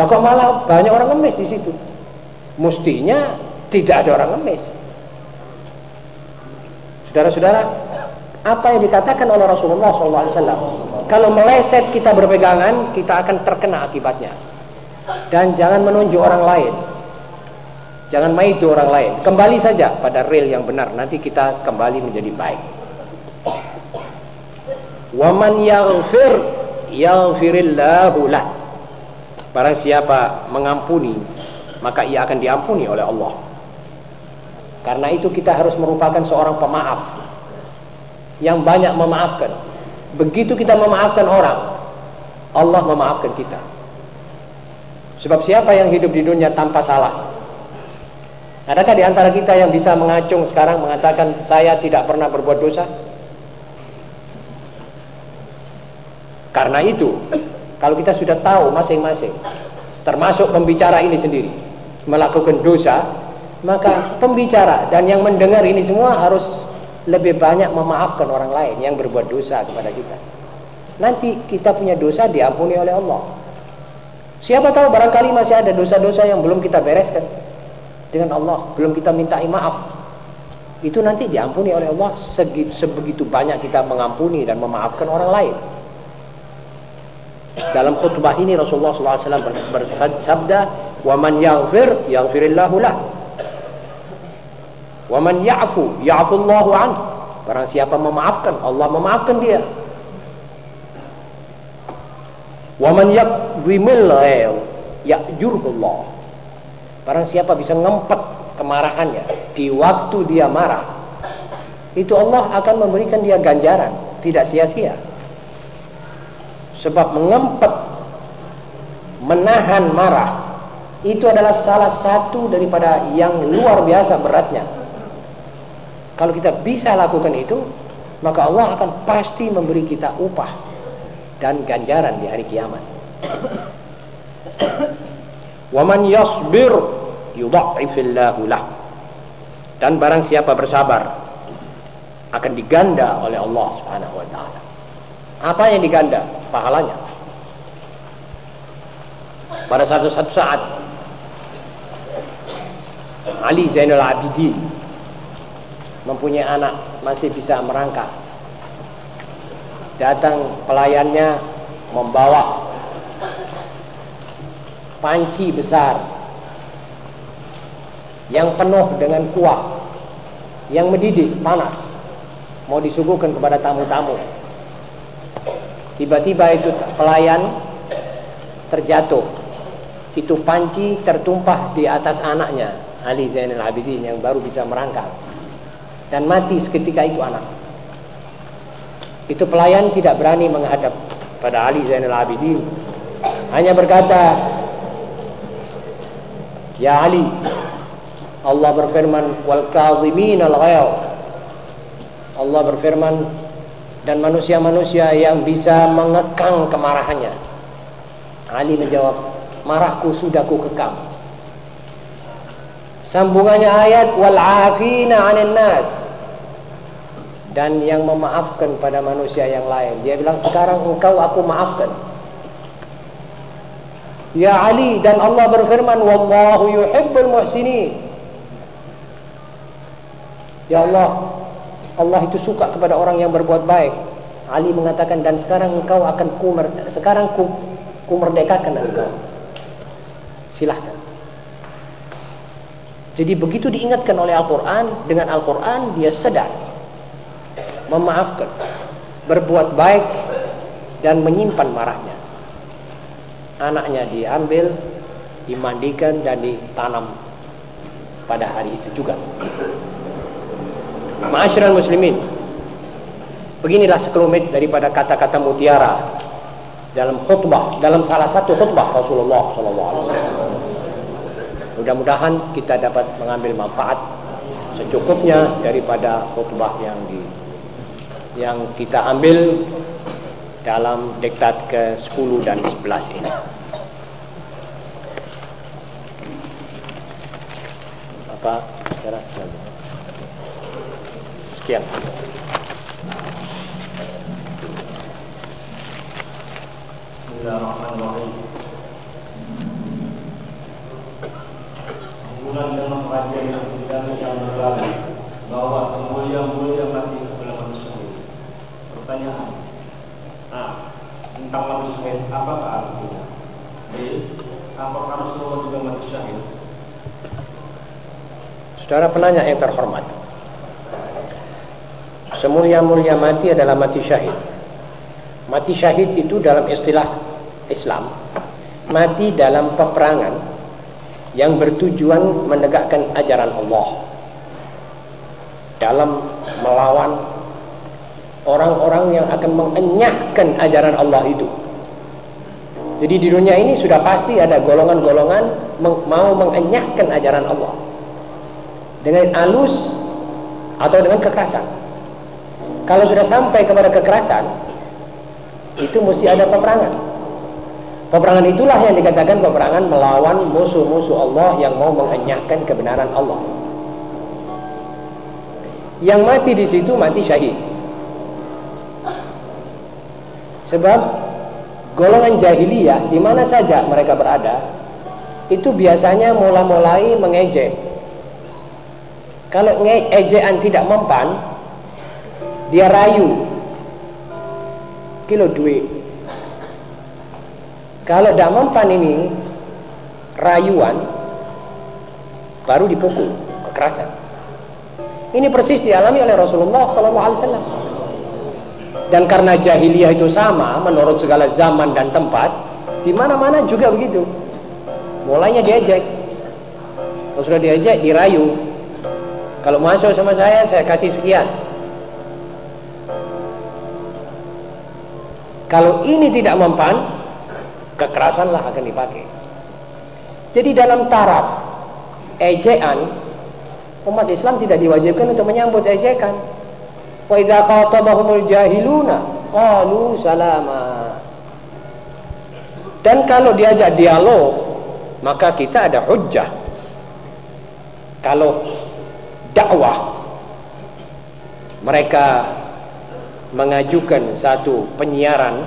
Lah kok malah banyak orang ngemis di situ? Mestinya tidak ada orang ngemis. Saudara-saudara, apa yang dikatakan oleh Rasulullah SAW? Kalau meleset kita berpegangan, kita akan terkena akibatnya. Dan jangan menunjuk orang lain. Jangan maidu orang lain. Kembali saja pada real yang benar. Nanti kita kembali menjadi baik. Waman yaghfir yaghfirillahu lah. Barang siapa mengampuni Maka ia akan diampuni oleh Allah Karena itu kita harus merupakan seorang pemaaf Yang banyak memaafkan Begitu kita memaafkan orang, Allah memaafkan kita. Sebab siapa yang hidup di dunia tanpa salah? Adakah di antara kita yang bisa mengacung sekarang mengatakan saya tidak pernah berbuat dosa? Karena itu, kalau kita sudah tahu masing-masing, termasuk pembicara ini sendiri, melakukan dosa, maka pembicara dan yang mendengar ini semua harus lebih banyak memaafkan orang lain yang berbuat dosa kepada kita. Nanti kita punya dosa diampuni oleh Allah. Siapa tahu barangkali masih ada dosa-dosa yang belum kita bereskan dengan Allah. Belum kita minta maaf. Itu nanti diampuni oleh Allah. Segitu, sebegitu banyak kita mengampuni dan memaafkan orang lain. Dalam khutbah ini Rasulullah SAW bersabda wa man yaghfir yaghfirillahu lah. Wa man ya'fu ya'fullahu an. Barang siapa memaafkan Allah memaafkan dia. Wa man yakzimil ya'jurullah Barang siapa bisa ngempet kemarahannya di waktu dia marah, itu Allah akan memberikan dia ganjaran, tidak sia-sia. Sebab mengempet, menahan marah, itu adalah salah satu daripada yang luar biasa beratnya. Kalau kita bisa lakukan itu, maka Allah akan pasti memberi kita upah dan ganjaran di hari kiamat. Waman yasbir yudha'ifillahu lah. Dan barang siapa bersabar akan diganda oleh Allah Subhanahu wa taala. Apa yang diganda? Pahalanya. Pada satu satu saat Ali Zainal Abidin mempunyai anak masih bisa merangkak. Datang pelayannya membawa panci besar yang penuh dengan kuah yang mendidih panas mau disuguhkan kepada tamu-tamu. Tiba-tiba itu pelayan terjatuh. Itu panci tertumpah di atas anaknya Ali Zainal Abidin yang baru bisa merangkak dan mati seketika itu anak. Itu pelayan tidak berani menghadap pada Ali Zainal Abidin. Hanya berkata Ya Ali Allah berfirman wal kadhimin al Allah berfirman dan manusia-manusia yang bisa mengekang kemarahannya. Ali menjawab marahku sudah ku kekang. Sambungannya ayat wal afina 'anil nas. Dan yang memaafkan pada manusia yang lain. Dia bilang sekarang engkau aku maafkan. Ya Ali dan Allah berfirman wallahu yuhibbul muhsinin. Ya Allah, Allah itu suka kepada orang yang berbuat baik. Ali mengatakan dan sekarang engkau akan ku sekarang ku, ku merdekakan engkau. Silahkan. Jadi begitu diingatkan oleh Al-Quran Dengan Al-Quran dia sedar Memaafkan Berbuat baik Dan menyimpan marahnya anaknya diambil, dimandikan dan ditanam pada hari itu juga. Ma'asyiral muslimin. Beginilah sekelumit daripada kata-kata mutiara dalam khutbah, dalam salah satu khutbah Rasulullah sallallahu alaihi wasallam. Mudah-mudahan kita dapat mengambil manfaat secukupnya daripada khutbah yang di yang kita ambil dalam diktat ke-10 dan 11 ini. Apa secara Sekian. Bismillahirrahmanirrahim. Hubungan dengan kajian yang tidak yang berlalu bahwa semua yang mulia mati kepada manusia. Pertanyaan, tentang mati syahid, apakah artinya? B. Apakah Rasulullah juga mati syahid? Saudara penanya yang terhormat Semulia-mulia mati adalah mati syahid Mati syahid itu dalam istilah Islam Mati dalam peperangan Yang bertujuan menegakkan ajaran Allah Dalam melawan orang-orang yang akan mengenyahkan ajaran Allah itu. Jadi di dunia ini sudah pasti ada golongan-golongan mau mengenyahkan ajaran Allah. Dengan alus atau dengan kekerasan. Kalau sudah sampai kepada kekerasan, itu mesti ada peperangan. Peperangan itulah yang dikatakan peperangan melawan musuh-musuh Allah yang mau mengenyahkan kebenaran Allah. Yang mati di situ mati syahid. Sebab golongan jahiliyah di mana saja mereka berada itu biasanya mula-mulai mengejek. Kalau ejekan tidak mempan, dia rayu. Kilo duit. Kalau tidak mempan ini rayuan baru dipukul kekerasan. Ini persis dialami oleh Rasulullah SAW. Dan karena jahiliyah itu sama menurut segala zaman dan tempat, di mana-mana juga begitu. Mulainya diejek. Kalau sudah diejek, dirayu. Kalau masuk sama saya, saya kasih sekian. Kalau ini tidak mempan, kekerasanlah akan dipakai. Jadi dalam taraf ejekan, umat Islam tidak diwajibkan untuk menyambut ejekan. Wa idza khatabahumul jahiluna qalu salama. Dan kalau diajak dialog, maka kita ada hujjah. Kalau dakwah mereka mengajukan satu penyiaran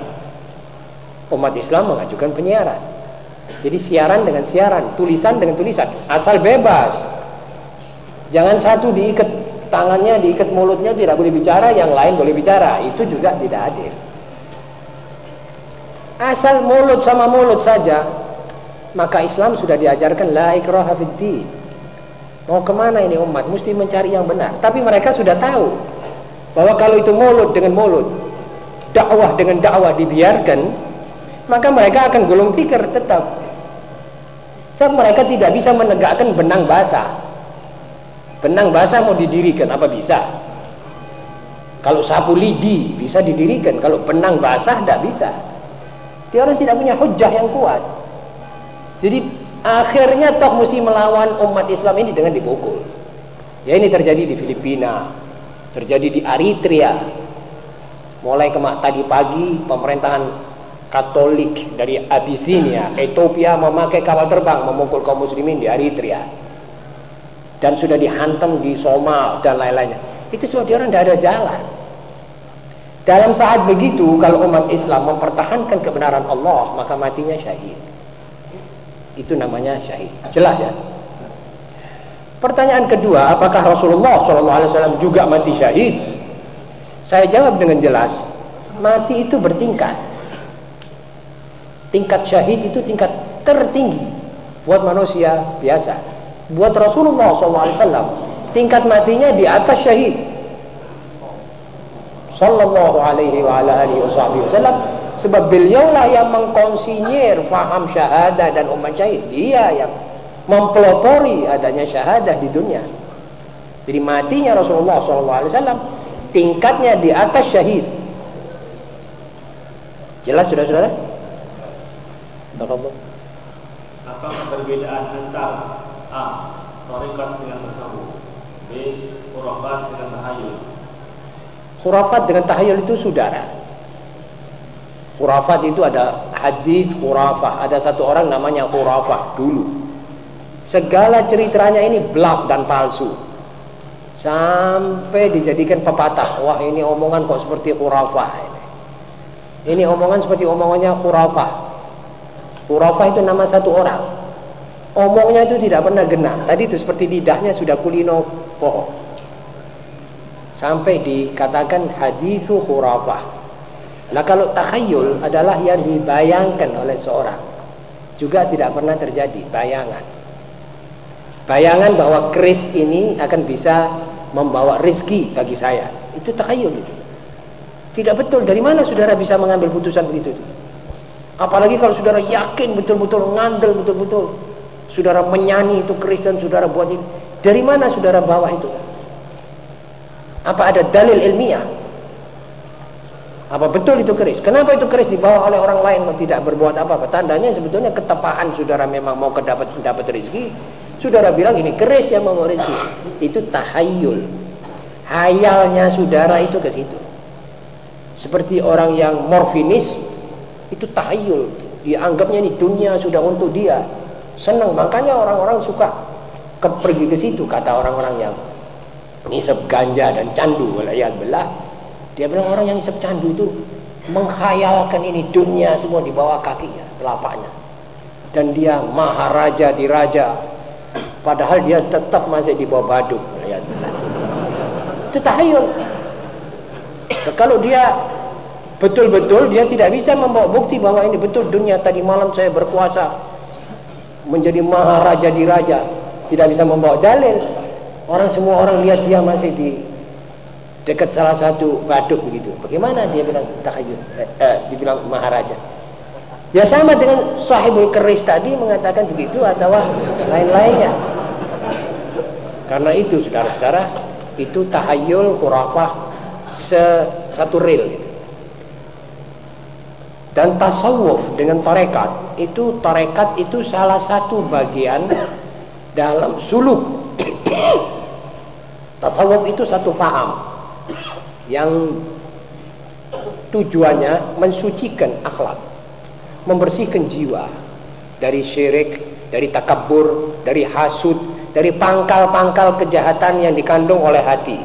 umat Islam mengajukan penyiaran. Jadi siaran dengan siaran, tulisan dengan tulisan, asal bebas. Jangan satu diikat tangannya diikat mulutnya tidak boleh bicara, yang lain boleh bicara. Itu juga tidak adil. Asal mulut sama mulut saja, maka Islam sudah diajarkan la ikraha fiddin. Mau ke mana ini umat? Mesti mencari yang benar. Tapi mereka sudah tahu bahwa kalau itu mulut dengan mulut, dakwah dengan dakwah dibiarkan, maka mereka akan gulung tikar tetap. Sebab mereka tidak bisa menegakkan benang basah. Benang basah mau didirikan apa bisa? Kalau sapu lidi bisa didirikan, kalau benang basah tidak bisa. Dia orang tidak punya hujah yang kuat. Jadi akhirnya toh mesti melawan umat Islam ini dengan dipukul. Ya ini terjadi di Filipina, terjadi di Eritrea. Mulai tadi pagi pemerintahan Katolik dari Abyssinia, Ethiopia memakai kapal terbang memukul kaum muslimin di Eritrea dan sudah dihantam di Somal dan lain-lainnya. Itu sebab dia orang tidak ada jalan. Dalam saat begitu, kalau umat Islam mempertahankan kebenaran Allah, maka matinya syahid. Itu namanya syahid. Jelas ya? Pertanyaan kedua, apakah Rasulullah SAW juga mati syahid? Saya jawab dengan jelas, mati itu bertingkat. Tingkat syahid itu tingkat tertinggi buat manusia biasa buat Rasulullah SAW tingkat matinya di atas syahid sallallahu alaihi wasallam sebab beliaulah yang mengkonsinyir faham syahadah dan umat syahid dia yang mempelopori adanya syahadah di dunia. Jadi matinya Rasulullah SAW tingkatnya di atas syahid. Jelas sudah saudara? Apa perbedaan antara A. Tarikat dengan tasawuf? B. Khurafat dengan tahayul? Khurafat dengan tahayul itu saudara. Khurafat itu ada hadis khurafah. Ada satu orang namanya khurafah dulu Segala ceritanya ini bluff dan palsu Sampai dijadikan pepatah Wah ini omongan kok seperti khurafah ini Ini omongan seperti omongannya khurafah Khurafah itu nama satu orang Omongnya itu tidak pernah genap. Tadi itu seperti lidahnya sudah kulino pohon. Sampai dikatakan hadithu khurafah. Nah kalau takhayul adalah yang dibayangkan oleh seorang. Juga tidak pernah terjadi bayangan. Bayangan bahwa keris ini akan bisa membawa rizki bagi saya. Itu takhayul itu. Tidak betul. Dari mana saudara bisa mengambil putusan begitu? Apalagi kalau saudara yakin betul-betul ngandel betul-betul Saudara menyanyi itu Kristen, saudara buat ini. Dari mana saudara bawa itu? Apa ada dalil ilmiah? Apa betul itu keris? Kenapa itu keris dibawa oleh orang lain tidak berbuat apa-apa? Tandanya sebetulnya ketepaan saudara memang mau kedapat dapat rezeki. Saudara bilang ini keris yang rezeki. Itu tahayul. Hayalnya saudara itu ke situ. Seperti orang yang morfinis itu tahayul. Dianggapnya ini dunia sudah untuk dia. Senang. Makanya orang-orang suka ke, pergi ke situ kata orang-orang yang ngisep ganja dan candu. belah dia bilang orang yang isap candu itu menghayalkan ini dunia semua di bawah kakinya, telapaknya. Dan dia maharaja di raja. Padahal dia tetap masih di bawah baduk. Itu tahayul. Kalau dia betul-betul dia tidak bisa membawa bukti bahwa ini betul dunia tadi malam saya berkuasa menjadi maharaja di raja. Tidak bisa membawa dalil. Orang semua orang lihat dia masih di dekat salah satu baduk begitu. Bagaimana dia bilang takhayul? Eh, eh, dibilang maharaja. Ya sama dengan sahibul keris tadi mengatakan begitu atau lain-lainnya. Karena itu saudara-saudara, itu tahayul khurafah satu rel gitu. Dan tasawuf dengan tarekat itu tarekat itu salah satu bagian dalam suluk. tasawuf itu satu paham yang tujuannya mensucikan akhlak, membersihkan jiwa dari syirik, dari takabur, dari hasud, dari pangkal-pangkal kejahatan yang dikandung oleh hati.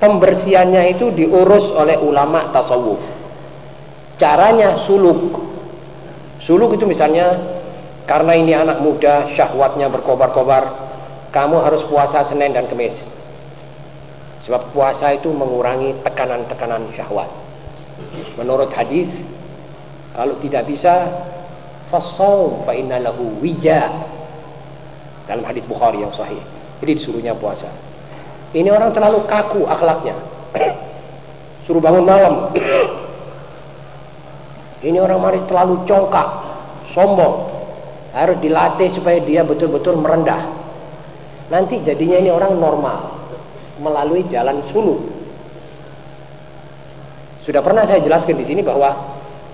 Pembersihannya itu diurus oleh ulama tasawuf. Caranya suluk. Suluk itu misalnya karena ini anak muda syahwatnya berkobar-kobar, kamu harus puasa Senin dan Kamis Sebab puasa itu mengurangi tekanan-tekanan syahwat. Menurut hadis, kalau tidak bisa, fasawm fa inna lahu wija. Dalam hadis Bukhari yang sahih. Jadi disuruhnya puasa. Ini orang terlalu kaku akhlaknya. Suruh bangun malam. Ini orang mari terlalu congkak, sombong. Harus dilatih supaya dia betul-betul merendah. Nanti jadinya ini orang normal melalui jalan suluk. Sudah pernah saya jelaskan di sini bahwa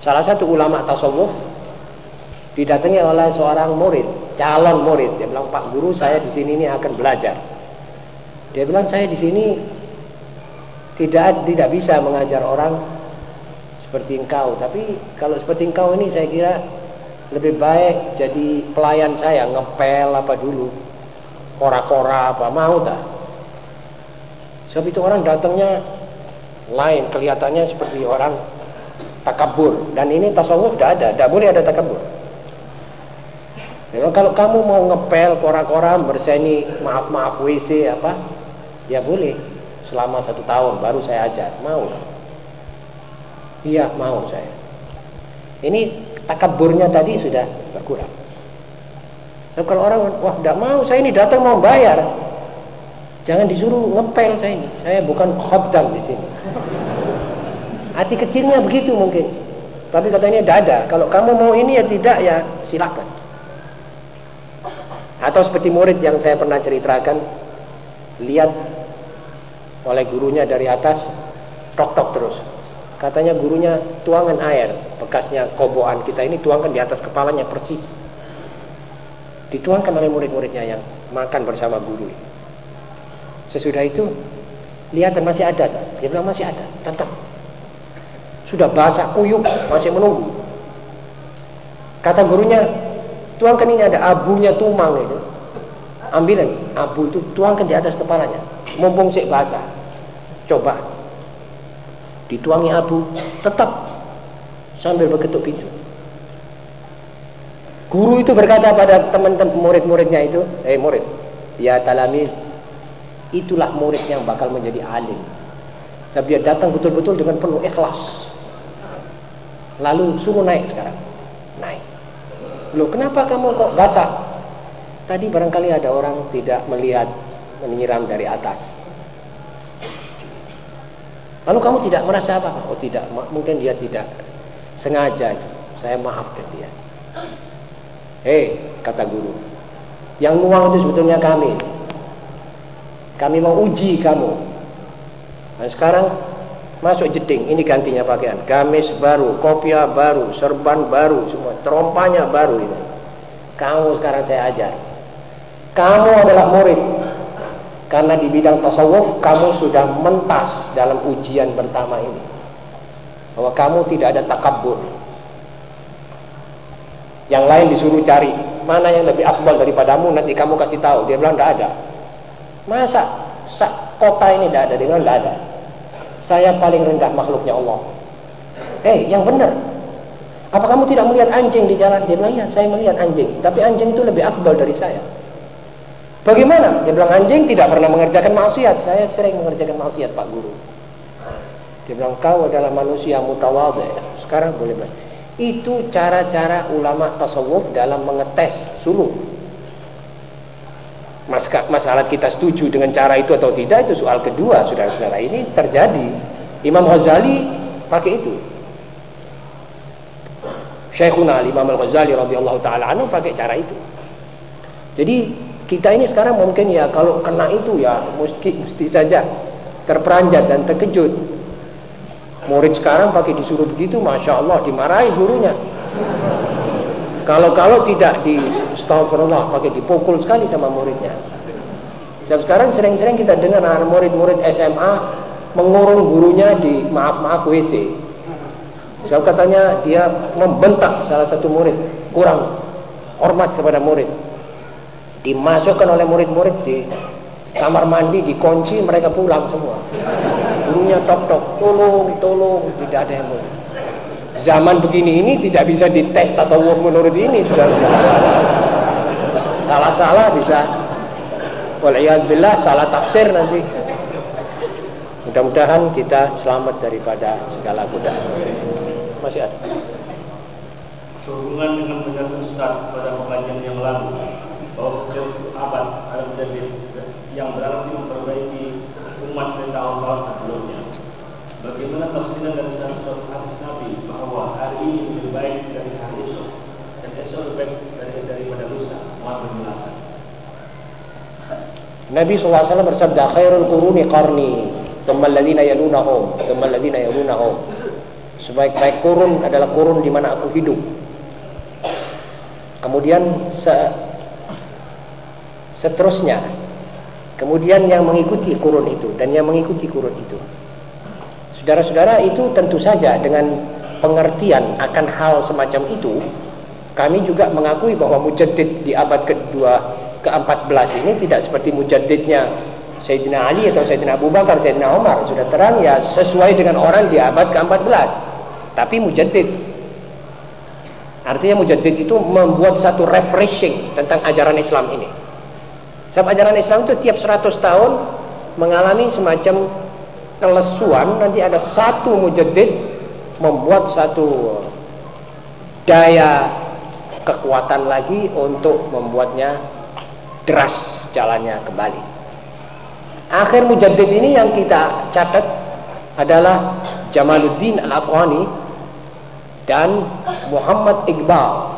salah satu ulama tasawuf didatangi oleh seorang murid, calon murid. Dia bilang, "Pak guru, saya di sini ini akan belajar." Dia bilang, "Saya di sini tidak tidak bisa mengajar orang seperti engkau, tapi kalau seperti engkau ini saya kira lebih baik jadi pelayan saya ngepel apa dulu, kora-kora apa mau tak?" Sebab itu orang datangnya lain, kelihatannya seperti orang takabur. Dan ini tasawuf tidak ada, tidak boleh ada takabur. Memang kalau kamu mau ngepel kora-kora berseni maaf-maaf WC apa, ya boleh selama satu tahun baru saya ajar. Mau? Iya mau saya. Ini takaburnya tadi sudah berkurang. So, kalau orang wah tidak mau saya ini datang mau bayar, Jangan disuruh ngepel saya ini. Saya bukan khoddam di sini. Hati kecilnya begitu mungkin. Tapi katanya tidak ada. Kalau kamu mau ini ya tidak ya silakan. Atau seperti murid yang saya pernah ceritakan, lihat oleh gurunya dari atas, tok-tok terus. Katanya gurunya tuangan air, bekasnya koboan kita ini tuangkan di atas kepalanya persis. Dituangkan oleh murid-muridnya yang makan bersama guru. Sesudah itu lihat masih ada? Dia bilang masih ada, tetap. Sudah basah kuyuk, masih menunggu. Kata gurunya, tuangkan ini ada abunya tumang itu. Ambilin abu itu, tuangkan di atas kepalanya. Mumpung sik basah. Coba. Dituangi abu, tetap sambil berketuk pintu. Guru itu berkata pada teman-teman murid-muridnya itu, "Eh murid, ya talamil, itulah murid yang bakal menjadi alim sebab dia datang betul-betul dengan penuh ikhlas lalu suruh naik sekarang naik loh kenapa kamu kok basah? Tadi barangkali ada orang tidak melihat menyiram dari atas. Lalu kamu tidak merasa apa? Oh tidak. Mungkin dia tidak sengaja saya maafkan dia. Hei kata guru. Yang nuang itu sebetulnya kami. Kami mau uji kamu. Nah sekarang Masuk jeding, ini gantinya pakaian. Gamis baru, kopiah baru, serban baru, semua. Terompanya baru ini. Kamu sekarang saya ajar. Kamu adalah murid. Karena di bidang tasawuf kamu sudah mentas dalam ujian pertama ini. Bahwa kamu tidak ada takabur. Yang lain disuruh cari mana yang lebih afdal daripadamu nanti kamu kasih tahu. Dia bilang tidak ada. Masa kota ini tidak ada? Dia bilang tidak ada. Saya paling rendah makhluknya Allah. Eh, yang benar. Apa kamu tidak melihat anjing di jalan? Dia bilang, ya saya melihat anjing. Tapi anjing itu lebih afdal dari saya. Bagaimana? Dia bilang, anjing tidak pernah mengerjakan maksiat. Saya sering mengerjakan maksiat, Pak Guru. Dia bilang, kau adalah manusia mutawadhi. Sekarang boleh bilang. Itu cara-cara ulama tasawuf dalam mengetes suluk masalah kita setuju dengan cara itu atau tidak itu soal kedua saudara-saudara. Ini terjadi. Imam Ghazali pakai itu. Syekhuna Imam Al-Ghazali radhiyallahu taala anhu pakai cara itu. Jadi kita ini sekarang mungkin ya kalau kena itu ya mesti mesti saja terperanjat dan terkejut. Murid sekarang pakai disuruh begitu Masya Allah dimarahi gurunya kalau-kalau tidak di astagfirullah pakai dipukul sekali sama muridnya. Sebab sekarang sering-sering kita dengar anak murid-murid SMA mengurung gurunya di maaf-maaf WC. Sebab katanya dia membentak salah satu murid, kurang hormat kepada murid. Dimasukkan oleh murid-murid di kamar mandi, dikunci, mereka pulang semua. Gurunya tok-tok, tolong, tolong, tidak ada yang murid zaman begini ini tidak bisa dites tasawuf menurut ini sudah salah-salah bisa. Waliyadbillah salah tafsir nanti. Mudah-mudahan kita selamat daripada segala godaan. Masih ada? Sehubungan dengan penjelasan Ustaz pada pengajian yang lalu bahwa sejauh abad ada menjadi yang berarti memperbaiki umat tentang Allah sebelumnya. Bagaimana tafsiran dari satu hadis Nabi bahwa hari ini lebih baik dari hari esok dan esok lebih baik dari daripada lusa mohon penjelasan Nabi SAW bersabda khairul quruni qarni thumma alladhina yalunahum thumma alladhina yalunahum. Sebaik-baik kurun adalah kurun di mana aku hidup. Kemudian se seterusnya. Kemudian yang mengikuti kurun itu dan yang mengikuti kurun itu. Saudara-saudara itu tentu saja dengan pengertian akan hal semacam itu kami juga mengakui bahwa mujaddid di abad kedua ke-14 ini tidak seperti mujaddidnya Sayyidina Ali atau Sayyidina Abu Bakar, Sayyidina Umar. Sudah terang ya sesuai dengan orang di abad ke-14 tapi mujaddid. Artinya mujaddid itu membuat satu refreshing tentang ajaran Islam ini. Sebab ajaran Islam itu tiap 100 tahun mengalami semacam kelesuan. Nanti ada satu mujaddid membuat satu daya kekuatan lagi untuk membuatnya deras jalannya kembali. Akhir mujaddid ini yang kita catat adalah Jamaluddin Al-Afghani dan Muhammad Iqbal.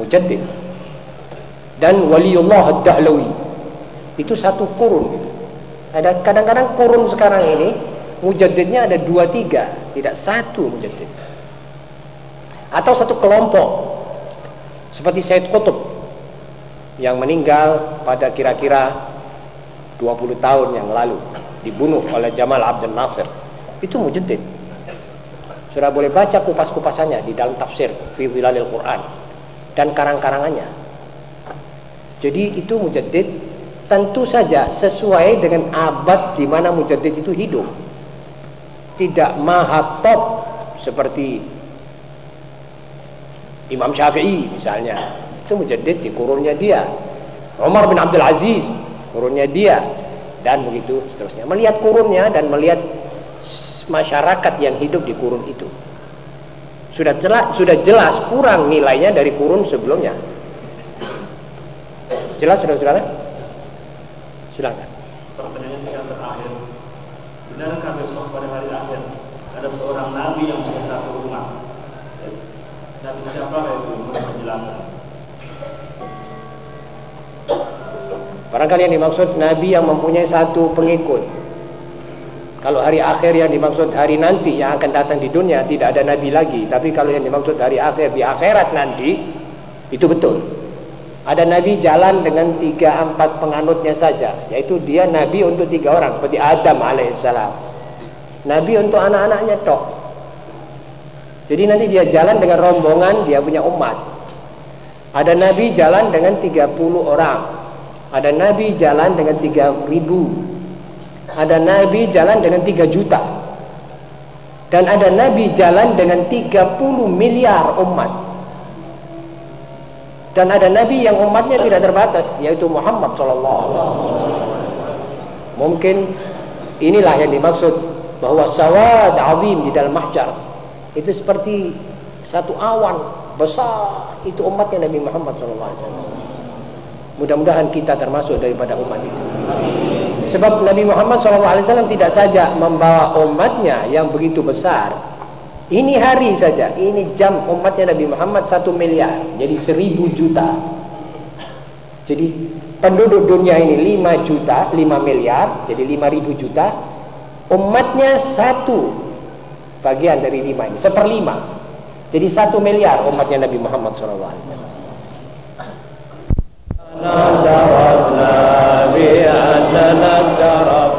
Mujaddid. Dan Waliullah Ad-Dahlawi itu satu kurun. Ada kadang-kadang kurun sekarang ini mujaddidnya ada dua tiga, tidak satu mujaddid. Atau satu kelompok. Seperti Said Qutb yang meninggal pada kira-kira 20 tahun yang lalu dibunuh oleh Jamal Abdul Nasir. Itu mujaddid. Sudah boleh baca kupas-kupasannya di dalam tafsir fi Quran dan karang-karangannya. Jadi itu mujaddid tentu saja sesuai dengan abad di mana mujaddid itu hidup. Tidak mahatop seperti Imam Syafi'i misalnya. Itu mujaddid di kurunnya dia. Umar bin Abdul Aziz kurunnya dia dan begitu seterusnya. Melihat kurunnya dan melihat masyarakat yang hidup di kurun itu. Sudah jelas, sudah jelas kurang nilainya dari kurun sebelumnya. Jelas sudah saudara Silakan. Pertanyaan yang terakhir. Benarkah besok pada hari akhir ada seorang nabi yang satu umat? Nabi siapa Barangkali yang dimaksud nabi yang mempunyai satu pengikut. Kalau hari akhir yang dimaksud hari nanti yang akan datang di dunia tidak ada nabi lagi. Tapi kalau yang dimaksud hari akhir di akhirat nanti itu betul. Ada nabi jalan dengan tiga empat penganutnya saja, yaitu dia nabi untuk tiga orang seperti Adam alaihissalam. Nabi untuk anak-anaknya tok. Jadi nanti dia jalan dengan rombongan dia punya umat. Ada nabi jalan dengan 30 orang. Ada nabi jalan dengan 3000 ada nabi jalan dengan 3 juta. Dan ada nabi jalan dengan 30 miliar umat. Dan ada nabi yang umatnya tidak terbatas yaitu Muhammad sallallahu mungkin inilah yang dimaksud bahwa sawad azim di dalam mahsyar. Itu seperti satu awan besar. Itu umatnya Nabi Muhammad sallallahu alaihi mudah-mudahan kita termasuk daripada umat itu Sebab Nabi Muhammad SAW tidak saja membawa umatnya yang begitu besar. Ini hari saja, ini jam umatnya Nabi Muhammad satu miliar, jadi seribu juta. Jadi penduduk dunia ini lima juta, lima miliar, jadi lima ribu juta. Umatnya satu bagian dari lima ini, seperlima. Jadi satu miliar umatnya Nabi Muhammad SAW. نقدر ولا بأن نقدر